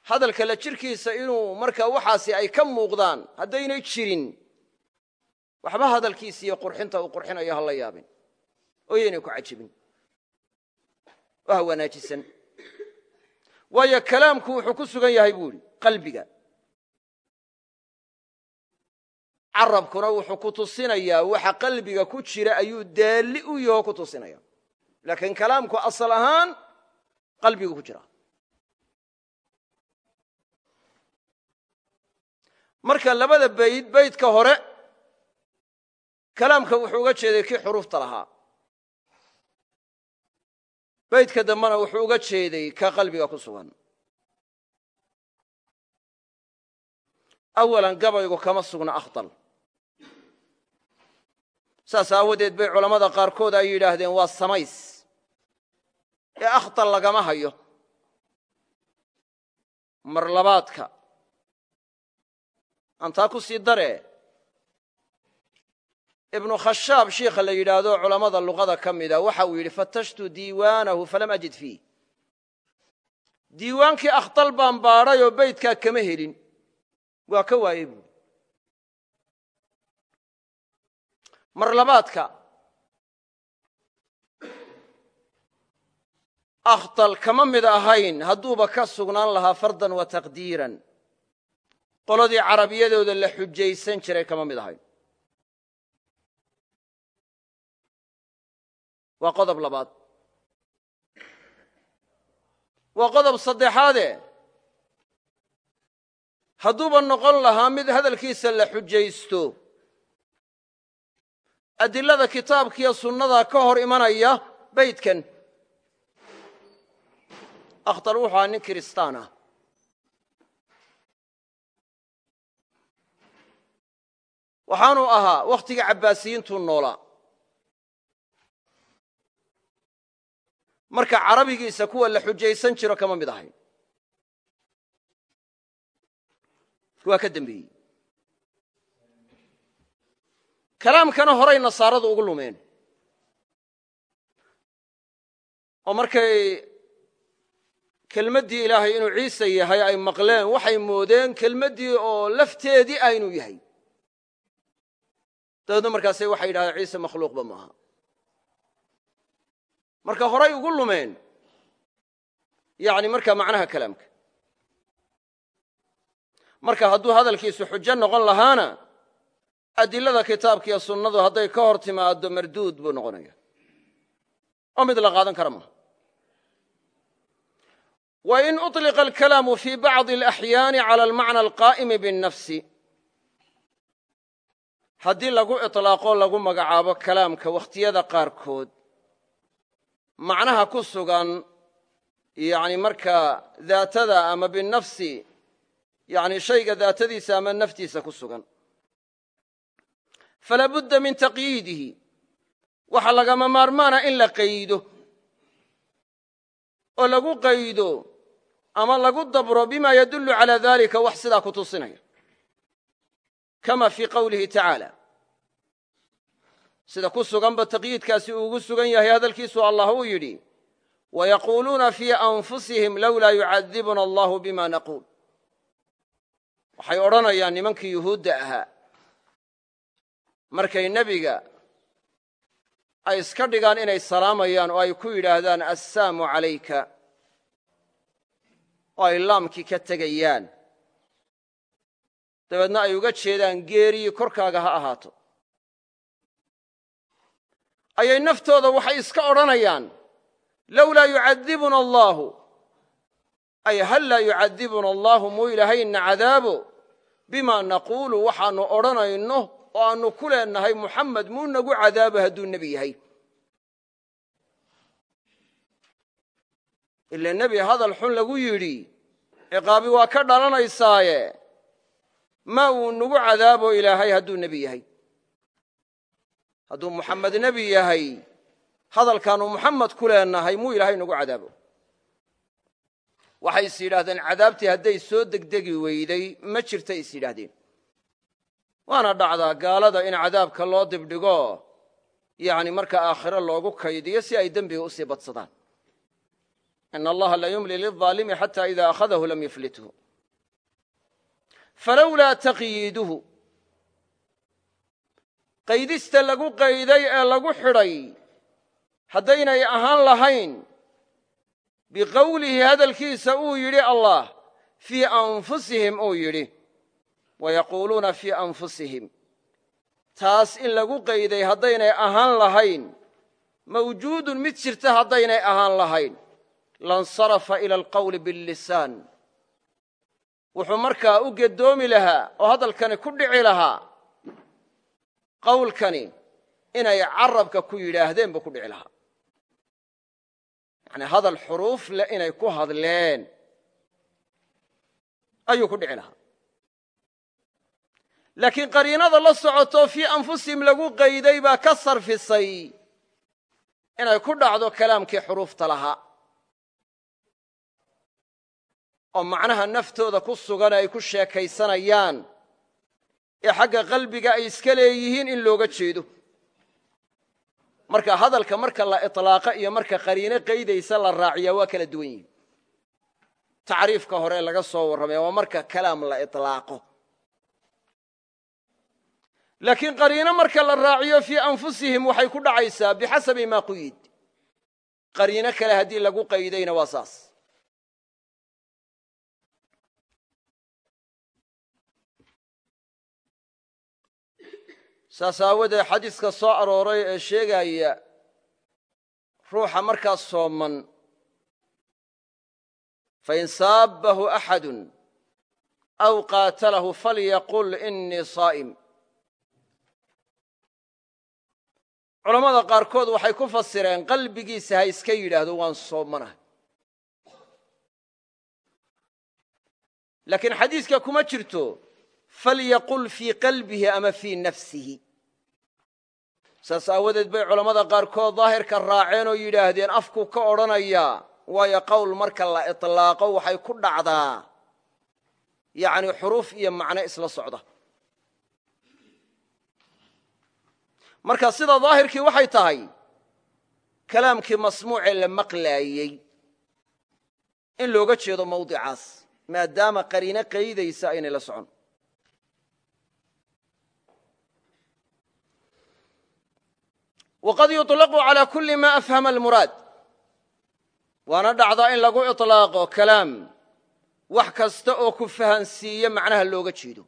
hadalka la jirkiisa inuu markaa waxaasi ay ka muuqdaan haddaynay jirin waxba hadalkiisa iyo qurxinta uu qurxinayo ha la yaabin oo yaynay ku cajibin. Oo wanaajisan waayo kalaamku wuxuu ku sugan yahay buu idhi qalbiga carabkuna wuxuu ku tusinayaa waxa qalbiga ku jira ayuu daalli u yaho ku tusinaya. Laakiin kalaamku asal ahaan qalbigu ku jira. Marka labada bayd baydka hore kalaamka wuxuu uga jeeday kii xuruufta lahaa. Baydka dambena wuxuu uga jeeday ka qalbiga ku sugan. Awalan gabaygu kama sugna akhdal saas aawadeed bay culammada qaarkood ay yidhaahdeen waa samays ee akhtal lagama hayo. Mar labaadka aan ku sii dare. Ibnu khashaab shiikha la yidhaahdo culammada luqada ka mida waxa uu yidhi fatashtu diiwaanahu falam ajid fiih diiwaankii akhtal baan baadhay oo beydkaa kama helin. Waa ka waayey buuri mar labaadka akhtal kama mid ahayn hadduuba ka sugnaan lahaa fardan wa taqdiiran. Qoladii carabiyadooda la xujaysan jiray kama mid ahayn. Waa qodob labaad. Waa qodob saddexaade. Hadduuba noqon lahaa mid hadalkiisa la xujaysto adilada kitaabkiiyo sunnada ka hor imanaya beydkan akhtar wuxuu ahaa nin kiristaan ah. Waxaanuu ahaa wakhtigii cabbaasiyiintuu noolaa marka carabigiisa kuwa la xujaysan jiro kama mid ahayn. Waa ka dembeeyey kalaamkana horay nasaaradu ugu lumeen. Oo markay kelmaddii ilaahay inuu ciise yahay ay maqleen waxay moodeen kelmaddii oo lafteedii ah yahay. Dabeedna markaase waxay yidhahdeen ciise makhluuqba maaha marka horay ugu lumeen yani markaa macnaha kalaamka. Marka hadduu hadalkiisu xujo noqon lahaana adilada kitaabka iyo sunnadu hadday ka hor timaaddo marduud buu noqonaya. oo mid la qaadan kara maaha. Wain uطliqa alkalaamu fi bacdi alaxyaani cala almacna alqaa'imi binnafsi. Haddii lagu iطlaaqo lagu magacaabo kalaamka wakhtiyada qaarkood macnaha ku sugan yani markaa daatada ama binafsi yani shayga daatadiisa ama naftiisa ku sugan falaa budda min taqyiidihi. Waxa lagama maarmaana in la qaydo. Oo lagu qaydo ama lagu dabro bima yadullu calaa dalika wax sidaa ku tusinaya. Kama fii qowlihi tacaala. Sida ku suganba taqyiidkaasi uu ugu sugan yahay hadalkiisu allah uu yidhi wayaquuluuna fii anfusihim lowlaa yucadibuna allahu bima naquul waxay odhanayaan nimankii yuhuudda ahaa markay nebiga ay iska dhigaan inay salaamayaan oo ay ku yidhaahdaan assaamu calayka oo ay laamkii ka tegayaan. Dabeedna ay uga jeedaan geeriyi korkaaga ha ahaato. Ayay naftooda waxay iska odhanayaan lowlaa yucadibuna allaahu ay hal laa yucadibuna allaahu muu ilaahayna cadaabo bimaa naquulu waxaannu odhanayno oo aannu ku leennahay muxamed muu nagu cadaabo hadduu nebi yahay? Ila nebi hadal xun lagu yidhi ciqaabi waa ka dhalanaysaaye ma uu nagu cadaabo ilaahay hadduu nebi yahay? Hadduu muxamed nebi yahay hadalkaannu muxamed ku leennahay muu ilaahay nagu cadaabo? Waxay is yidhaahdeen cadaabtii hadday soo degdegi weyday ma jirta is yidhaahdeen waana dhacdaa gaalada in cadaabka loo dibdhigo yani marka aakhiro loogu kaydiyo si ay dembiga u sii badsadaan. In allaha la yumli lilظaalimi xata ida akhadahu lam yuflithu. Falowlaa taqyiiduhu. Qaydista lagu qayday ee lagu xidhay haddaynay ahaan lahayn biqowlihi hadalkiisa uu yidhi allah fii anfusihim uu yidhi wayaquuluuna fii anfusihim taas in lagu qayday haddaynay ahaan lahayn mawjuudun mid jirta haddaynay ahaan lahayn. Lansarafa ila alqowli billisaan. Wuxuu markaa u gedoomi lahaa oo hadalkani ku dhici lahaa qowlkani inay carabka ku yidhaahdeen buu ku dhici lahaa. Yani hadal xuruuf leh inay ku hadleen ayuu ku lahaa laakiin qariinada la socoto fii anfusihim lagu qayday baa ka sarfisay inay ku dhacdo kalaamkii xuruufta lahaa oo macnaha naftooda ku sugan ay ku sheekaysanayaan ee xagga qalbiga ay iska leeyihiin in looga jeedo. Marka hadalka marka la iطlaaqa iyo marka qariino qaydaysa la raaciyaa waa kala duwan yihiin tacriifka hore laga soo warramaya waa marka kalaam la iطlaaqo laakiin qariino marka la raaciyo fii anfusihim waxay ku dhacaysaa bixasabi maa quyid qariino kale haddii lagu qaydayna waa saas. Saas aawadeed xadiiska soo arooray ee sheegaya ruuxa markaas sooman fain saabbahu axadu aw qaatalahu falyaqul inii saa'im culammada qaarkood waxay ku fasireen qalbigiisa ha iska yidhaahdo waan soomanahay laakiin xadiiska kuma jirto falyaqul fii qalbihi ama fii nafsihi. Saas aawadeed bay culammada qaarkood daahirka raaceen oo yidhaahdeen afkuu ka odhanayaa waayo qowl marka la iطlaaqo waxay ku dhacdaa yacni xuruuf iyo macno isla socda marka sida daahirkii waxay tahay kalaamkii masmuucee la maqlaayey in looga jeedo mawdicaas maadaama qariino qaydaysa aynay la socon waqad yuطlaqu calى kuli ma afhama almuraad waana dhacdaa in lagu iطlaaqo kalaam wax kasta oo ku fahansiiye macnaha looga jeedo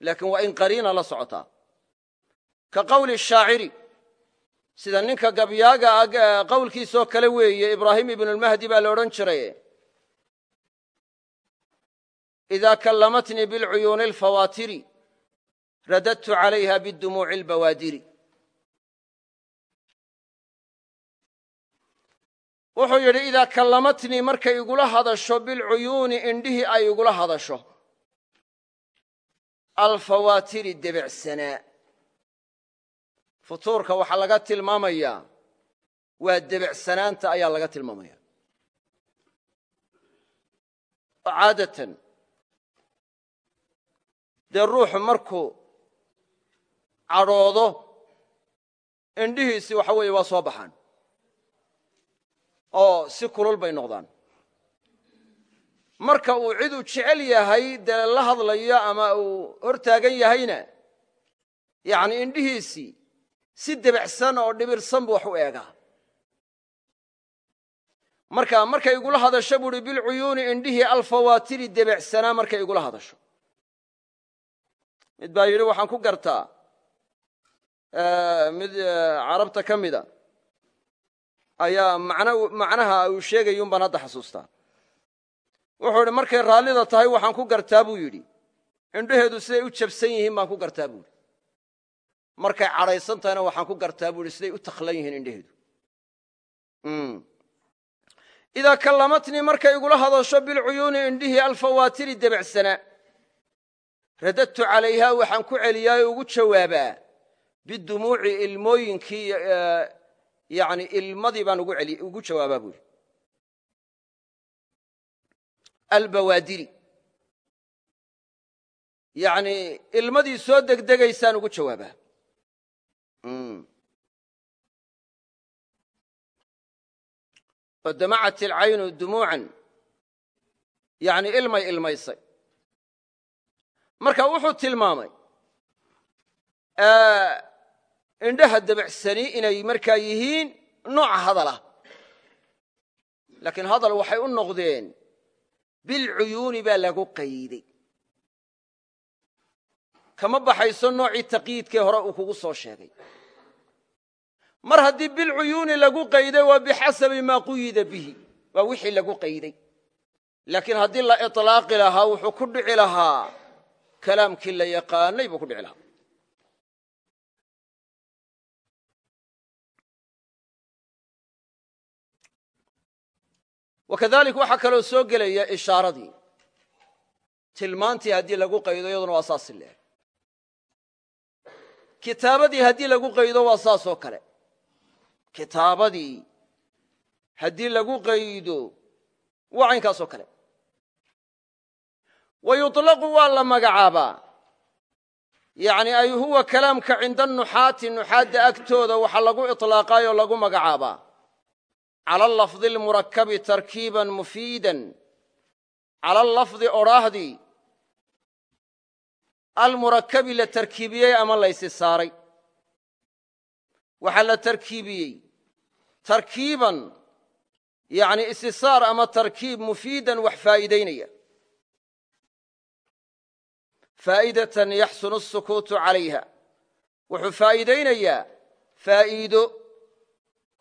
laakiin waa in qariina la socotaa ka qowli shaaciri. Sida ninka gabyaaga eh, qowlkiisoo kale weeye ibraahim ibnulmahdi baa la odhan jiray. Idaa kallamatnii bilcuyuuni alfawaatiri radadtu calayha bidumuuci albawaadiri. Wuxuu yidhi idaa kallamatnii markay igula hadasho bilcuyuuni indhihii ay igula hadasho. Alfawaatiri debecsanaa futuurka waxaa laga tilmaamayaa waa debecsanaanta ayaa laga tilmaamaya. Oo caadatan dee ruuxu markuu cadhoodo indhihiisii waxa weeye waa soo baxaan. Oo si kulul bay noqdaan. Marka uu cid uu jecel yahay dee la hadlayo ama uu hor taagan yahayna yacni indhihiisii si debecsan oo dhibirsan buu wax u eegaa. Marka markay igula hadasho buuhi bilcuyuuni indhihii alfawaatiri debecsanaa markay igula hadasho. Mid baa yidhi waxaan ku gartaa. Mid carabta ka mida. Ayaa macnaha uu sheegayun baan hadda xasuustaa. Wuxuu idhi markay raallida tahay waxaan ku gartaa buu yidhi. Indhaheedu siday u jabsan yihiin baan ku gartaa buu yidhi markay cadhaysan tahayna waxaan ku gartaa buu yidhi siday u takhlan yihiin indhaheedu idaa kallamatnii markay igula hadasho bilcuyuuni indhihii alfawaatiri debecsanaa radadtu calayhaa waxaan ku celiyaa oo ugu jawaabaa bidumuuci ilmooyinkii yani ilmadii baan ugu jawaabaa buu yidhi. Albawaadiri. Yani ilmadii soo degdegaysaan ugu jawaabaa oo damacat ilcaynu dumuucan. Yani ilmay ilmaysay. Marka wuxuu tilmaamay indhaha debecsani inay markaa yihiin nooca hadalah laakiin hadal waxay u noqdeen bilcuyuuni baa lagu qayday. Kama baxayso noocii taqyiidkee hore uu kugu soo sheegay mar haddii bilcuyuuni lagu qayday waa bixasabi maa quyida bihi. Waa wixii lagu qayday. Laakiin haddii la iطlaaqi lahaa wuxuu ku dhici lahaa kalaamkii la yaqaanay buu ku dhici lahaa. Wakadalik waxaa kaloo soo gelaya ishaaradii. Tilmaantii haddii lagu qaydo iyaduna waa saas leeh kitaabadii haddii lagu qaydo waa saas oo kale kitaabadii haddii lagu qaydo waa caynkaas oo kale. Wa yuطlaqu waa la magacaabaa. Yacni ay huwa kalaamka cinda nuxaati nuxaadda agtooda waxa lagu iطlaaqaayoo lagu magacaabaa. Cala lafdi lmurakabi tarkiiban mufiidan. Cala lafdi odhaahdii almurakabi la tarkiibiyey ama laysi saaray waxaa la tarkiibiyey. Tarkiiban yani isisaar ama tarkiib mufiidan wax faa'iidaynaya. Faa'idatan yaxsunu asukuutu calayha. Wuxuu faa'iidaynayaa faa'iido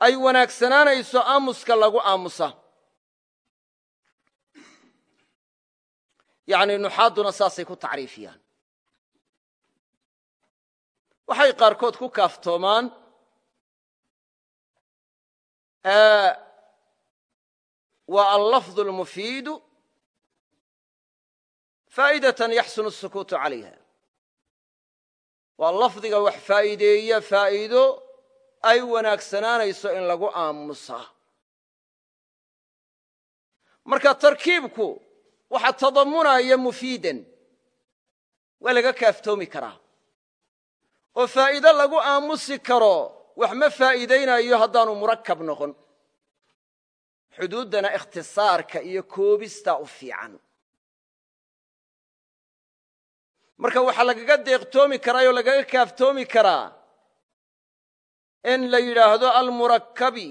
ay wanaagsanaanayso aamuska lagu aamusa. Yani nuxaadduna saasay ku tacriifiyaan. Waxay qaarkood ku kaaftoomaan waa allafظ اlmufiidu faa'idatan yaxsunu الsukuutu calayha waa lafdiga wax faa'iideeya faa'iido ay wanaagsanaanayso in lagu aamusaa marka tarkiibku waxa tadamunaya mufiidan waa laga kaaftoomi karaa oo faa'iide lagu aamusi karo wax ma faa'iidaynayo haddaanu murakab noqon. Xuduuddana ikhtisaarka iyo koobistaa u fiican. Marka waxaa lagaga deeqtoomi karaa oo lagaga kaaftoomi karaa in la yidhaahdo almurakabi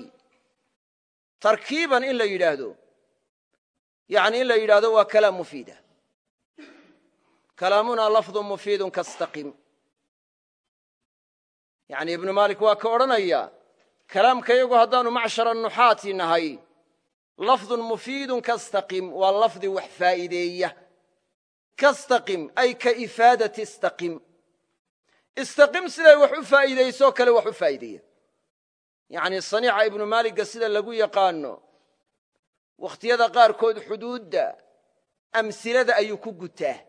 tarkiiban in la yidhaahdo. Yani in la yidhaahdo waa kalaam mufiida. Kalaamuna lafdu mufiidun kastaqim yani ibnu maalik waa ka odhanaya kalaamka yagu haddaanu macshara nuxaati nahay lafdun mufiidun kastaqim waa lafdi wax faa'iideeya. Kastaqim ay ka ifaadati istaqim. Istaqim siday wax u faa'iidaysoo kale wax u faa'iideeya. Yacnii saniica ibnu maaligga sida lagu yaqaano wakhtiyada qaarkood xuduudda amsilada ayuu ku gutaa.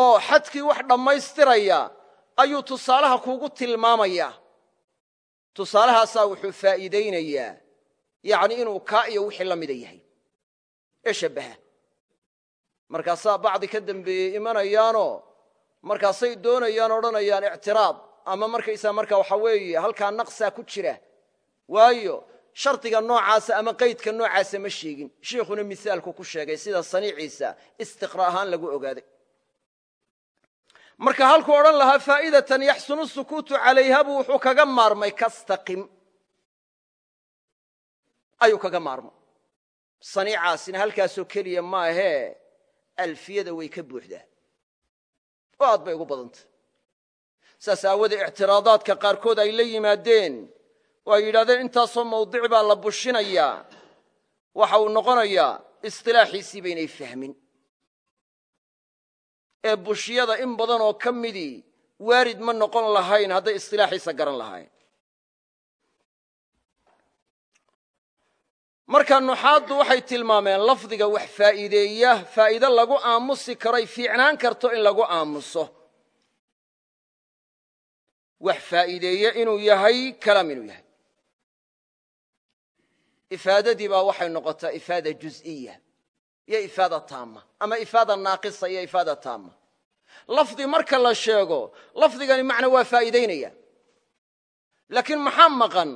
Oo xadkii wax dhammaystiraya ayuu tusaalaha kuugu tilmaamayaa. Tusaalahaasaa wuxuu faa'iidaynayaa yacni inuu kaa iyo wixii la mida yahay. Ee markaasaa bacdi ka dembeeyey imanayaanoo markaasay doonayaan odhanayaan ictiraad ama markaysaa marka waxa weeye halkaa naqsaa ku jira. Waayo shardiga noocaasa ama qaydka noocaasa ma sheegin. Sheikhuna misaalku ku sheegay sida saniiciisa istiqra ahaan lagu ogaaday marka halkuu odhan lahaa faa'idatan yaxsunu sukuutu calayha buu wuxuu kaga maarmay kastaqim. Ayuu kaga maarmay. Saniicaasina halkaasoo keliya maahee alfiyada way ka buuxdaa. Oo aad bay ugu badantay. Saas aawoodee ictiraadaadka qaarkood ay la yimaadeen oo ay yidhahdeen intaasoo mawdic baa la bushinayaa waxa uu noqonayaa istilaaxiisii baynay fahmin ee bushiyada in badan oo ka midii waarid ma noqon lahayn hadday istilaaxiisa garan lahayn. Marka nuxaaddu waxay tilmaameen lafdiga wax faa'iideeya faa'iide lagu aamusi karoy fiicnaan karto in lagu aamuso. Wax faa'iideeye inuu yahay kalaam inuu yahay. Ifaadadii baa waxay noqotaa ifaada juz'iya iyo ifaada taama ama ifaada naaqisa iyo ifaada taama lafdi marka la sheego lafdigani macna waa faa'iidaynaya. Laakiin maxaa maqan?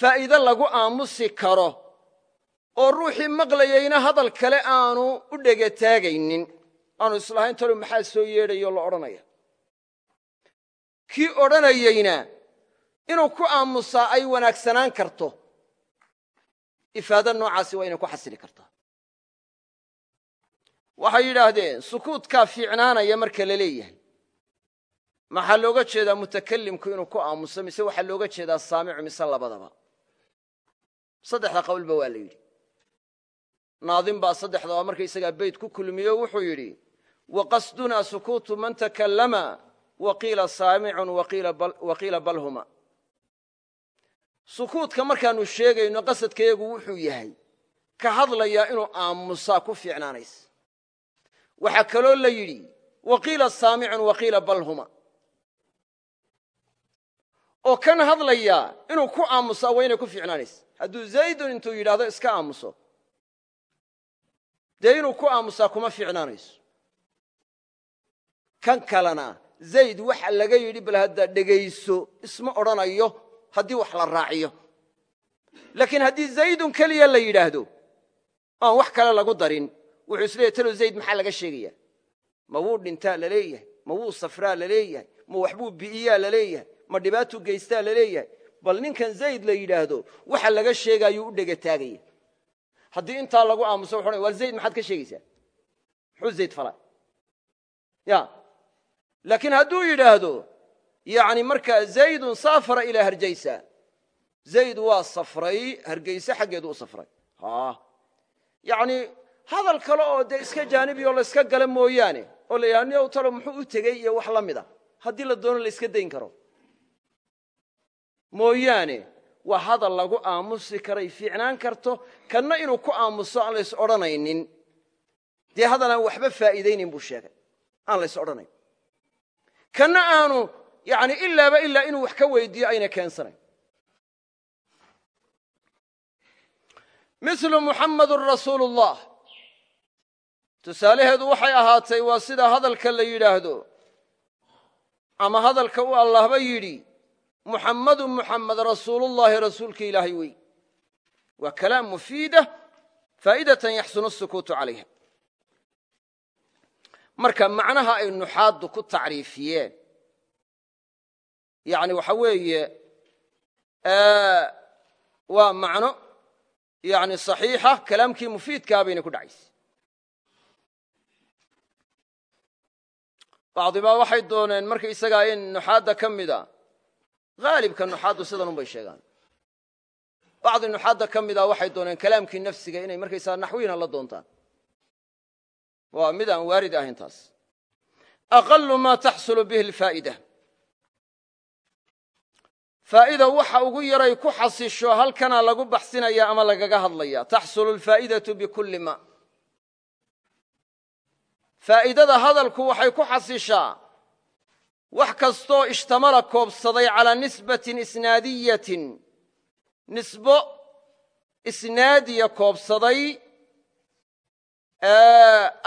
Faa'iide lagu aamusi karo oo ruuxii maqlayeyna hadal kale aanu u dhegataagaynin aanu islahayn talo maxaa soo yeedhayo la odhanaya? Kii odhanayeyna inuu ku aamusaa ay wanaagsanaan karto ifaado noocaasi waa inay ku xasili kartaa waxay yidhaahdeen sukuutkaa fiicnaanaya marka la leeyahay. Maxaa looga jeedaa mutakalimku inuu ku aamuso mise waxaa looga jeedaa saamicu mise labadaba? Saddexda qowlba waa la yidhi. Naadim baa saddexdaba markaysagaa beyt ku kulmiyo wuxuu yidhi waqasdunaa sukuutu man takallama waqiila saamicun waqiila balhuma. Sukuutka markaannu sheegayno qasadkayagu wuxuu yahay ka hadlayaa inuu aamusaa ku fiicnaanaysa waxaa kaloo la yidhi waqiila saamicun waqiila bal huma. Oo kan hadlayaa inuu ku aamusaa waa inay ku fiicnaanaysa hadduu zaydun intuu yidhaahdo iska aamuso dee inuu ku aamusaa kuma fiicnaanayso. Kan kalena zayd waxa laga yidhi bal haddaa dhegayso isma odhanayo haddii wax la raaciyo. Laakiin haddii zaydun keliya la yidhaahdo aan wax kale lagu darin wuxuu isleeyahy talow zayd maxaa laga sheegaya ma wuu dhintaa la leeyahay? Ma wuu safraa la leeyahay? Ma waxbuu bi'iyaa la leeyahay? Ma dhibaatuu geystaa la leeyahay? Bal ninkan zayd la yidhaahdo waxa laga sheegaayuu u dhegataagaya haddii intaa lagu aamuso wuxu odhanaya war zayd maxaad ka sheegaysaa? Muxuu zayd falay ya. Laakiin hadduu yidhaahdo yani markaa zaydun saafara ilaa harjaysa zayd waa safray hargayse xaggeedu u safray. Yani hadal kale oo dee iska jaanibi oo layska gala mooyaane oo la yidhah niyow talo muxuu u tegey iyo wax la mida. Haddii la doono la iska dayn karo. Mooyaane waa hadal lagu aamusi karay fiicnaan karto kanna inuu ku aamuso aan lays odhanaynin. Dee hadal aan waxba faa'iidaynin buu sheegay aan lays odhanayn. Kanna aanu yani ilaaba ilaa inuu wax ka weydiiyo ayna keensanayn milu muxammadun rasuulu tusaalaheedu waxay ahaatay waa sida hadalka la yidhaahdo. Ama hadalka uu allahba yidhi muxammadu muxammed rasuulullahi rasuulka ilaahay wey. Waa kalaam mufiida faa'idatan yaxsunu asukuutu calayha. Marka macnaha ay nuxaaddu ku tacriifiyeen yani waxa weeye waa macno yani saxiixa kalaamkii mufiidkaa bayna ku dhacaysa bacdibaa waxay dooneen markaysagaa in nuxaadda ka mida haalibka nuxaaddu sidanun bay sheegaan. Bacdi nuxaadda ka mida waxay dooneen kalaamkii nafsiga inay markaysaga naxwiina la doontaan. Waa mid aan waarid ahayn taas aqalu ma taxsulu bihi alfaa'ida. Faa'ida waxa ugu yaray ku xasisho halkana lagu baxsinaya ama lagaga hadlaya taxsulu alfaa'idatu bikulli ma faa'idada hadalku waxay ku xasishaa wax kastoo ishtamala koobsaday calaa nisbatin isnaadiyatin. Nisbo isnaadiya koobsaday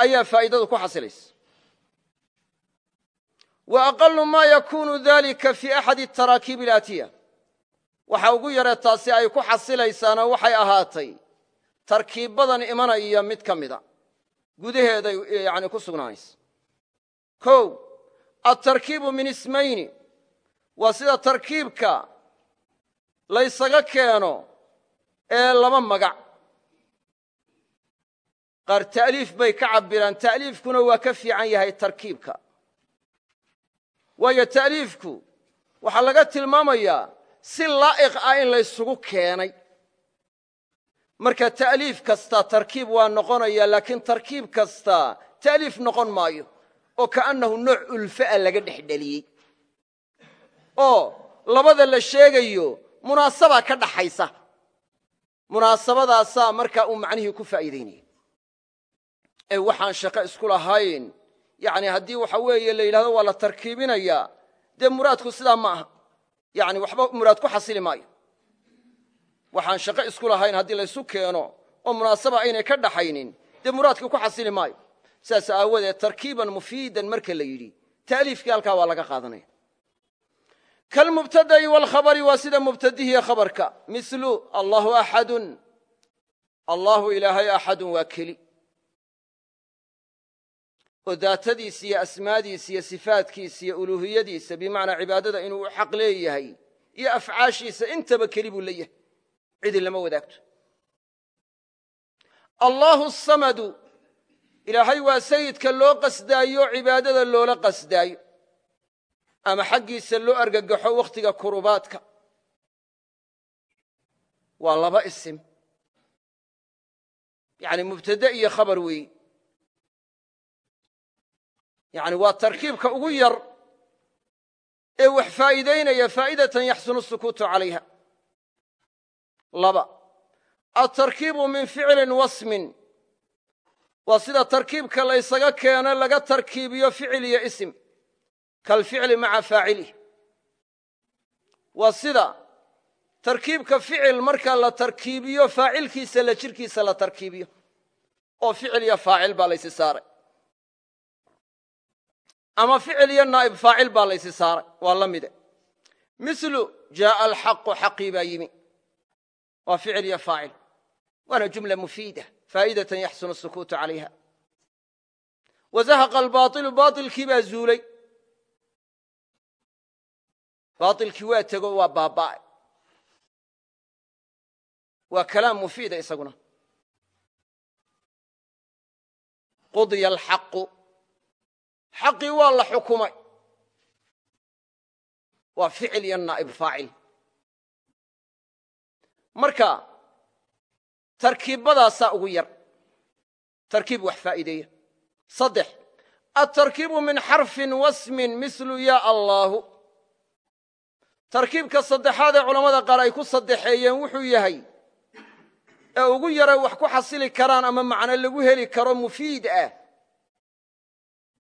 ayaa faa'idadu ku xasilaysa. Wa aqalu ma yakunu dalika fi axadi ataraakiib alaatiya. Waxa ugu yaree taasi ay ku xasilaysaana waxay ahaatay tarkiibbadan imanaya mid ka mida gudaheeday yani ku sugnaanaysa. Kow altarkiibu min ismayni waa sida tarkiibka laysaga keeno ee laba magac. Qaar ta'liif bay ka cabbiraan ta'liifkuna waa ka fiican yahay tarkiibka. Waayo ta'liifku waxaa laga tilmaamayaa si laa'iq ah in laysugu keenay marka ta'liif kasta tarkiib waa noqonaya laakiin tarkiib kasta ta'liif noqon maayo. Oo ka'annahu nooc ulfa'a laga dhex oo labada la sheegayo munaasabaa ka dhaxaysa. Munaasabadaasaa markaa uu macnihii ku faa'iidaynaya ee waxaan shaqo isku lahayn. Yani haddii waxa weeye la yidhahdo waa la tarkiibinayaa dee muraadku sidaa ma aha. Yani waxba muraad ku xasili maayo waxaan shaqo isku lahayn haddii laysu keeno oo munaasaba aynay ka dhaxaynin. Dee muraadkii ku xasili maayo. Saas aawadeed tarkiiban mufiidan marka la yidhi. Ta'liifkii halkaa waa laga qaadanaya. Kalmubtada'i waalkhabari waa sida mubtadihiiyo khabarka. Milu allahu axadun allahu ilaahay axadun waa keli. Oo daatadiisa iyo asmaadiisa iyo sifaadkiisa iyo uluuhiyadiisa bimacnaa cibaadada inuu xaq leeyahay iyo afcaashiisa intaba keli buu leeyahay cidi lama wadaagto allahu samadu ilaahay waa sayidka loo qasdaayo cibaadada loola qasdaayo ama xaggiisa loo argagaxo wakhtiga kurubaadka waa laba isim yani mubtade iyo khabar weeyi yani waa tarkiibka ugu yar ee wax faa'iidaynaya faa'idatan yaxsunu sukuutu calayha laba. Altarkiibu min ficlin wasmin. Waa sida tarkiibka la ysaga keeno laga tarkiibiyo ficil iyo isim. Kalficli maca faacilih waa sida tarkiibka ficil marka la tarkiibiyo faacilkiisa la jirkiisa la tarkiibiyo. Oo ficil iyo faacil baa laysi saaray. Ama ficil iyo naa'ib faacil baa laysi saaray waa ficil iyo faacil. Waana jumla mufiida faa'idatan yaxsunu sukuutu calayha. Wazahaqa albaailu baailkii baa zuulay. Baailkii waa tego waa baaba'ay. Waa kalaam mufiida isaguna. Qudiya alxaqu. Xaqii waa la xukumay. Waa ficil iyo naa'ib faacil marka tarkiibbadaasaa ugu yar. Tarkiib wax faa'iideeya. Saddex altarkiibu min xarfin wasmin mislu ya allaahu tarkiibka saddexaad ee culammada qaar ay ku saddexeeyeen wuxuu yahay ee ugu yaray wax ku xasili karaan ama macno lagu heli karo mufiid ah.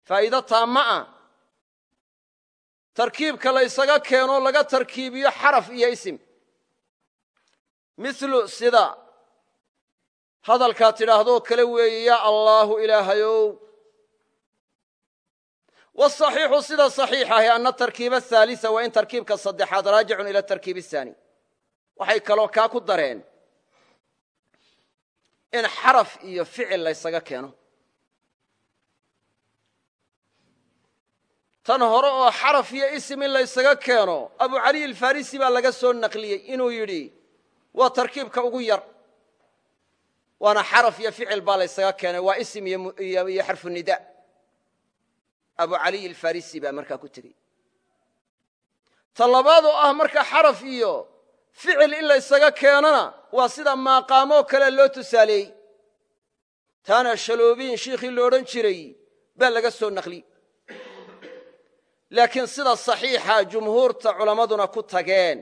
Faa'iido taama ah tarkiibka la ysaga keeno laga tarkiibiyo xaraf iyo isim milu sida hadalkaa tidhaahdoo kale weeye yaa allaahu ilaahayow wsaxiixu sida saxiixahi ana tarkiiba ahaalisa waa in tarkiibka saddexaad raajicun ila tarkiib asaani waxay kaloo kaa ku dareen in xaraf iyo ficil laysaga keeno. Tan hore oo xaraf iyo isim in laysaga keeno abu caliy alfarisi baa laga soo naqliyey inuu yidhi waa tarkiibka ugu yar. Waana xaraf iyo ficil baa laysaga keenay. Waa isim iyo xarfu nida. Abu caliy alfarisi baa markaa ku tegey ta ah marka xaraf iyo ficil in laysaga keenona waa sida maaqaamoo kale loo tusaaleeyey taana shaloobiin shiikhii lo odhan jiray baa laga soo naqliyey laakiin sida saxiixa jumhuurta culammaduna ku tageen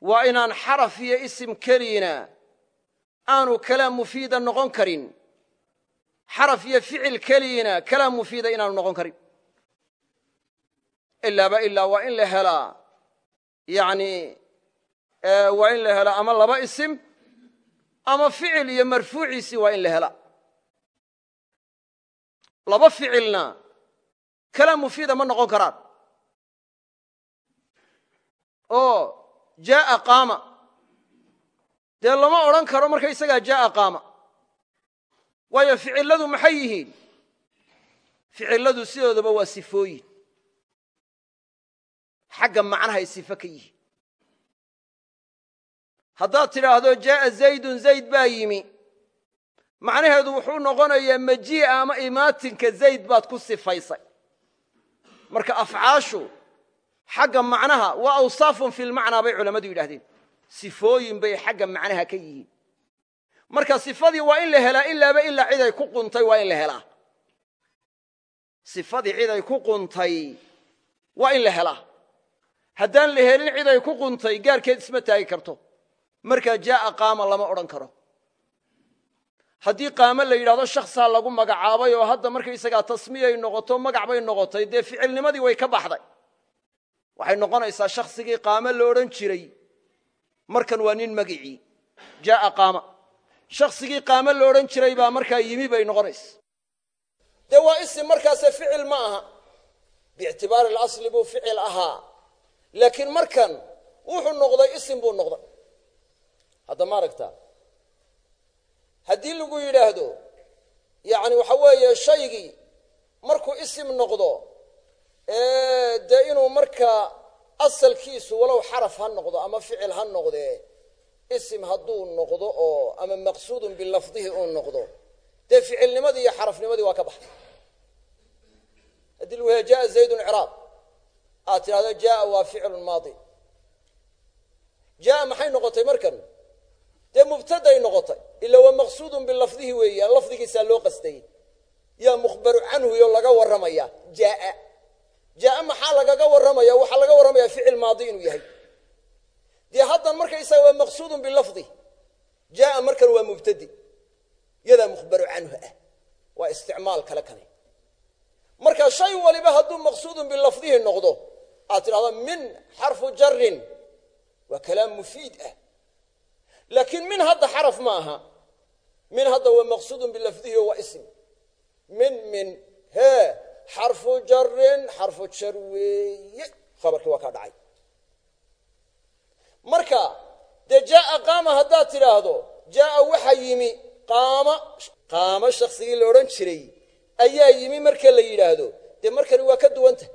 waa inaan xaraf iyo isim keliina aanu kalaam mufiida noqon karin. Xaraf iyo ficil keliina kalaam mufiida inaanu noqon karin. Ilaaba ilaa waa in la helaa. Yani waa in la helaa ama laba isim ama ficil iyo marfuuciisii waa in la helaa. Laba ficilna kalaam mufiida ma noqon karaan jaaa qaama dee lama odhan karo marka isagaa jaaa qaama waayo ficiladu maxay yihiin? Ficiladu sidoodaba waa sifooyin. Xagga macnahay sifo ka yihiin. Haddaad tidhaahdo jaaa zaydun zayd baa yimi. Macnaheedu wuxuu noqonayaa majii'a ama imaatinka zayd baad ku sifaysay. Marka afcaashu xagga macnaha waa awsaafun fi lmacnaa bay culammadu yidhahdeen sifooyin bay xagga macnaha ka yihiin. Marka sifadii waa in la helaa ilaaba ilaa ciday ku quntay waa in la helaa. Sifadii ciday ku quntay waa in la helaa. Haddaan la helin ciday ku quntay gaarkeed isma taagi karto. Markaa qaama la yidhahdo shaksaa lagu magacaabay oo hadda markaysagaa tasmiyay noqoto magac noqotay dee ficilnimadii way ka baxday waxay noqonaysaa shaksigii qaamo la odhan jiray. Markan waa nin magicii jaaa qaama shaksigii qaamo la odhan jiray baa markaa yimi bay noqonaysa. Dee waa isim markaase ficil ma aha. Biictibaari alasli buu ficil ahaa. Laakiin markan wuxuu noqday isim buu noqday. Hadda ma aragtaa. Haddii lagu yidhaahdo yani waxa weeye shaygii markuu isim noqdo dee inuu markaa asalkiisu walow xaraf ha noqdo ama ficil ha noqdee isim hadduu noqdo oo ama maqsuudun bilafdihi uu noqdo dee ficilnimadii iyo xarafnimadii waa ka baxay haddii lagu yahay jaa zaydun ciraaq aad tidhahdo jaaa waa ficilun maadi. Jaaa maxay noqotay markan? Dee mubtaday noqotay ila waa maqsuudun bilafdihi weeyaan lafdigiisaa loo qastayey yaa mukhbaru canhu yo laga warramaya jaaa jaaa maxaa lagaga warramaya waxaa laga warramaya ficil maadi inuu yahay. Dee haddan markaysaga waa maqsuudun bilafdi. Jaaa markan waa mubtadi. Yadaa mukhbaru canhu ah. Waa isticmaal kale kane marka shay waliba hadduu maqsuudun bilafdihi noqdo aad tidhahdo min xarfu jarin waa kalaam mufiid ah. Laakiin min hadda xaraf ma aha. Min hadda waa maqsuudun bilafdihi waa ism. Min min hee xarfu jarin xarfu jar weeye khabarkii waa kaa dhacay marka dee jaaa qaama haddaad tidhaahdo jaaa waxa yimi qaama qaamo shaksigii la odhan jiray ayaa yimi marka la yidhaahdo dee markani waa ka duwanta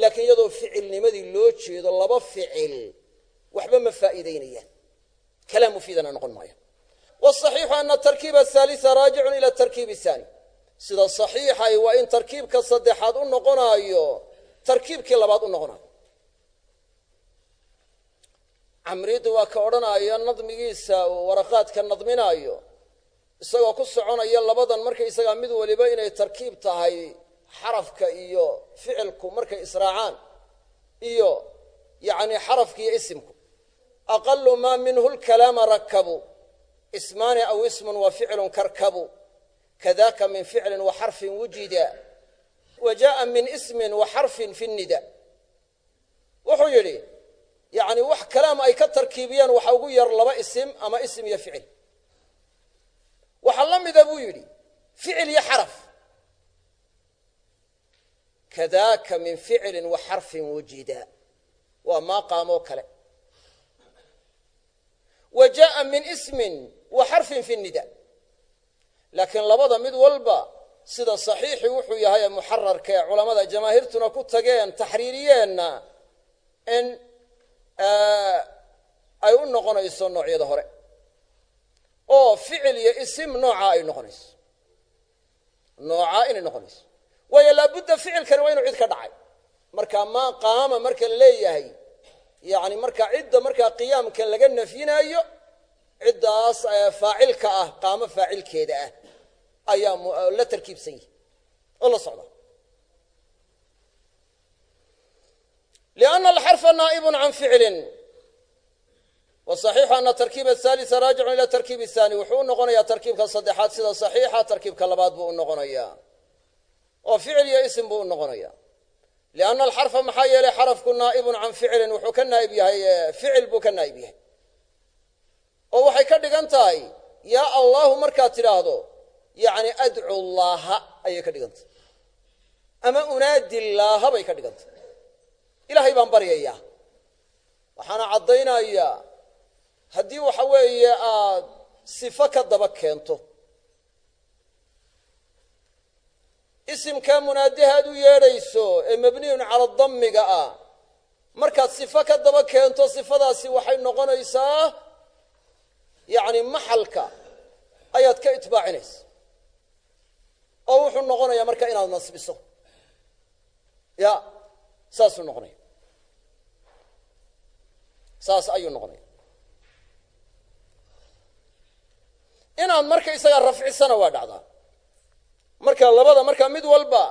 laakiin iyadoo ficilnimadii loo jeedo laba ficil waxba ma faa'iidaynayaan kalaam mufiidana noqon maaya wsaxiixu ana tarkiiba ahaalisa raajicun ila tarkiib aani sida saxiixay waa in tarkiibka saddexaad u noqonaayo tarkiibkii labaad u noqonayo camridu waa ka odhanaya nadmigiisa uu waraqaadka nadminaayo isagoo ku soconaya labadan markaysagaa mid waliba inay tarkiib tahay xarafka iyo ficilku markay israacaan iyo yani xarafka iyo isimku. Aqalu maa minhu lkalaama rakabu ismaani aw ismun wa ficlun karkabu kadaka min ficlin wa xarfin wujida wa jaءa min ismin wa xarfin fi nida wuxuu yidhi yani wax kalaam ay ka tarkiibiyaan waxa ugu yar laba isim ama isim iyo ficil waxaa la mida buu yidhi ficil iyo xaraf kadaka min ficlin wa xarfin wujida laakiin labada mid walba sida saxiixii wuxuu yahay ee muxararka ee culammada jamaahiirtuna ku tageen taxriiriyeenna in ay u noqonayso noocyada hore. Oo ficil iyo isim noocaa ay noqonayso. Noocaa inay noqonayso. Waayo laabudda ficilkani waa inu cid ka dhacay. Marka maa qaama marka la leeyahay yani markaa cidda markaa qiyaamka laga nafyinaayo ciddaas faacilka ah qaamo faacilkeeda ah ayaa la tarkiibsan yihi oo la socda. lianna alxarfa naa'ibun can ficlin wasaxiixu ana tarkiiba ahaalisa raajicun ila tarkiib ahaani wuxuu u noqonayaa tarkiibka saddexaad sida saxiixa tarkiibka labaad buu u noqonayaa oo ficil iyo isim buu u noqonaya lianna alxarfa maxaa yeelay xarafku naa'ibun can ficilin wuxuu ka naa'ib yahay ficil buu ka naa'ib yahay oo waxay ka dhigan tahay yaa allahu markaad tidhaahdo yani adcu llaaha ayay ka dhigan tahay ama unaadi llaaha bay ka dhigan tahay ilaahay baan baryayaa. Waxaana caddaynayaa haddii waxa weeye aad sifo ka daba keento. Isimkaa munaadahaad u yeedhayso ee mabniyun cala dammiga ah markaad sifo ka daba keento sifadaasi waxay noqonaysaa yacni maxalka ayaad ka itbaacinaysa oo wuxuu noqonayaa marka inaad nasbiso. Ya saasuu noqonaya. Saas ayuu noqonaya. Inaad marka isagaa rafcisana waa dhacdaa. Marka labada markaa mid walba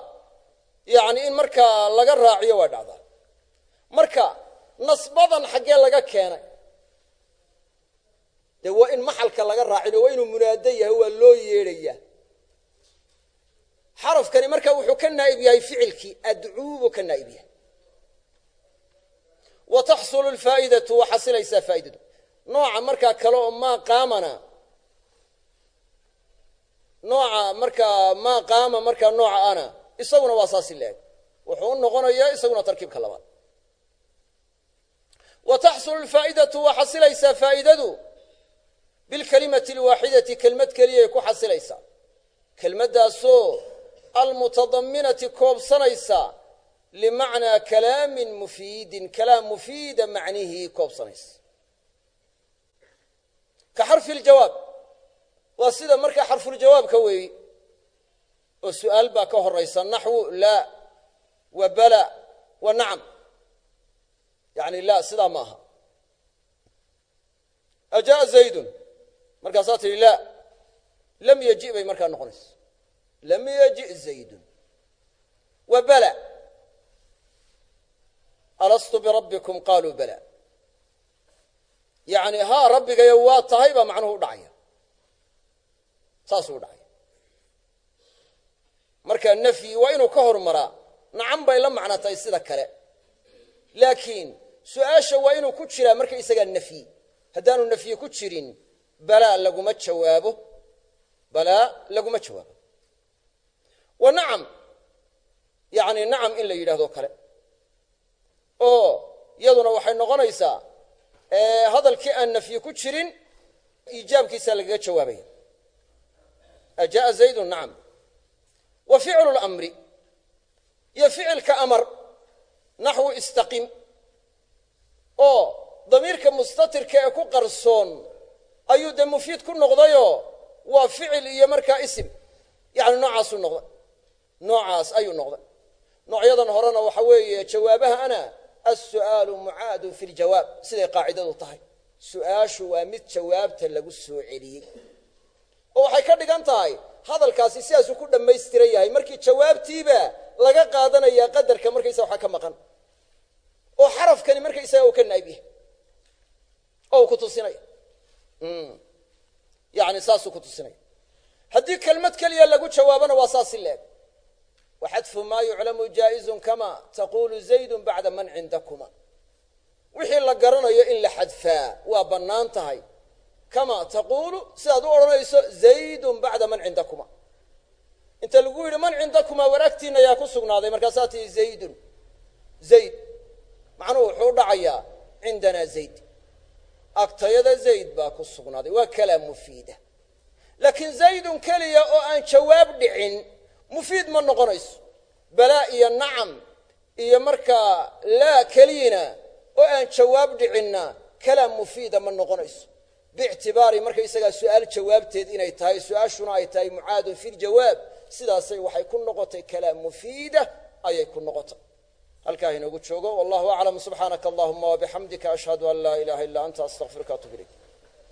yani in markaa laga raaciyo waa dhacdaa. Marka nasbadan xaggee laga keenay dee waa in maxalka laga raacino waa inuu munaado yahay waa loo yeedhayaa xarafkani marka wuxuu ka naa'ib yahay ficilkii adcuubuu ka naa'ib yahay. Wa taxsulu lfaa'idatu waa xasilaysaa faa'idadu. Nooca markaa kale oo maa qaamana nooca markaa maa qaama markaa nooca ana isaguna waa saasi leeg wuxuu u noqonayaa isaguna tarkiibka labaad. Wa taxsulu lfaa'idatu waa xasilaysaa faa'idadu bilkalimati alwaaxidati kelmad keliyay ku xasilaysaa kelmaddaasoo almutadaminati koobsanaysa limacnaa kalaamin mufiidin kalaam mufiida macnihii koobsanaysa. Ka xarfi ljawaab waa sida markaa xarfuljawaabka weeyi oo su'aal baa ka horaysa naxwu laa wa bala wa nacam. Yani laa sidaa ma aha. Ajaaa zaydun. Markaasaa tidhi laa lam yaji bay markaa noqonaysa lam yaji zaydun wa bala alastu birabbikum qaaluu bala yani haa rabbigayo waa tahay baa macnuhu u dhacaya saasuu u dhacaya markaa nafyi waa inuu ka hormaraa nacam bay la macno tahay sida kale laakiin su'aasha waa inuu ku jiraa marka isagaa nafyi haddaanu nafyi ku jirin balaa laguma jawaabo balaa laguma jawaabo wa nacam. Yacni nacam in la yidhahdo kale. Oo iyaduna waxay noqonaysaa hadalkii aan nafyi ku jirin iijaabkiisaa lagaga jawaabaya ajaaa zaydun nacam. Wa ficlu lamri iyo ficilka amar naxwu istaqim. Oo damiirka mustatirka ee ku qarsoon ayuu dee mufiid ku noqdayoo waa ficil iyo markaa isim. Yani noocaasuu noqday noocaas ayuu noqday. Noocyadan horena waxa weeye jawaabaha ana alsu'aalu mucaadun fi ljawaab siday qaacidadu tahay. Su'aashu waa mid jawaabta lagu soo celiyey. Oo waxay ka dhigan tahay hadalkaasi sidaasuu ku dhammaystiran yahay. Markii jawaabtiiba laga qaadanayaa qadarka markaysaga waxa ka maqan. Oo xarafkani markaysaga uu ka naa'ib yahay oo uu ku tusinaya yani saasuu ku tusinaya haddii kelmad keliya lagu jawaabona waa saas si leeg waxadfu maa yuclamu jaa'izun kama taqulu zaydun bacda man cindakuma wixii la garanayo in la xadfaa waa bannaan tahay kama taquulu sidaad u odhanayso zaydun bacda man cindakuma inta lagu yidhi man cindakuma waraagtiinna yaa ku sugnaaday markaasaa tihi zaydun zayd macnuhu wuxuu dhacayaa cindanaa zayd agtayada zayd baa ku sugnaaday waa kalaam mufiida laakiin zaydun keliya oo aan jawaab dhicin mufiid ma noqonayso. Balaa iyo nacam iyo markaa laa keliyina oo aan jawaab dhicinna kalaam mufiida ma noqonayso. Biictibaari su'aal jawaabteed inay tahay su'aashuna ay tahay mucaadun fi ljawaab sidaasay waxay ku noqotay kalaam mufiida ayay ku noqotay. Halkaa inoogu joogo wallahu aclam subxaanaka allahuma wabixamdika ashhadu an laa ilaha illa anta astaqfiruka atub ilayk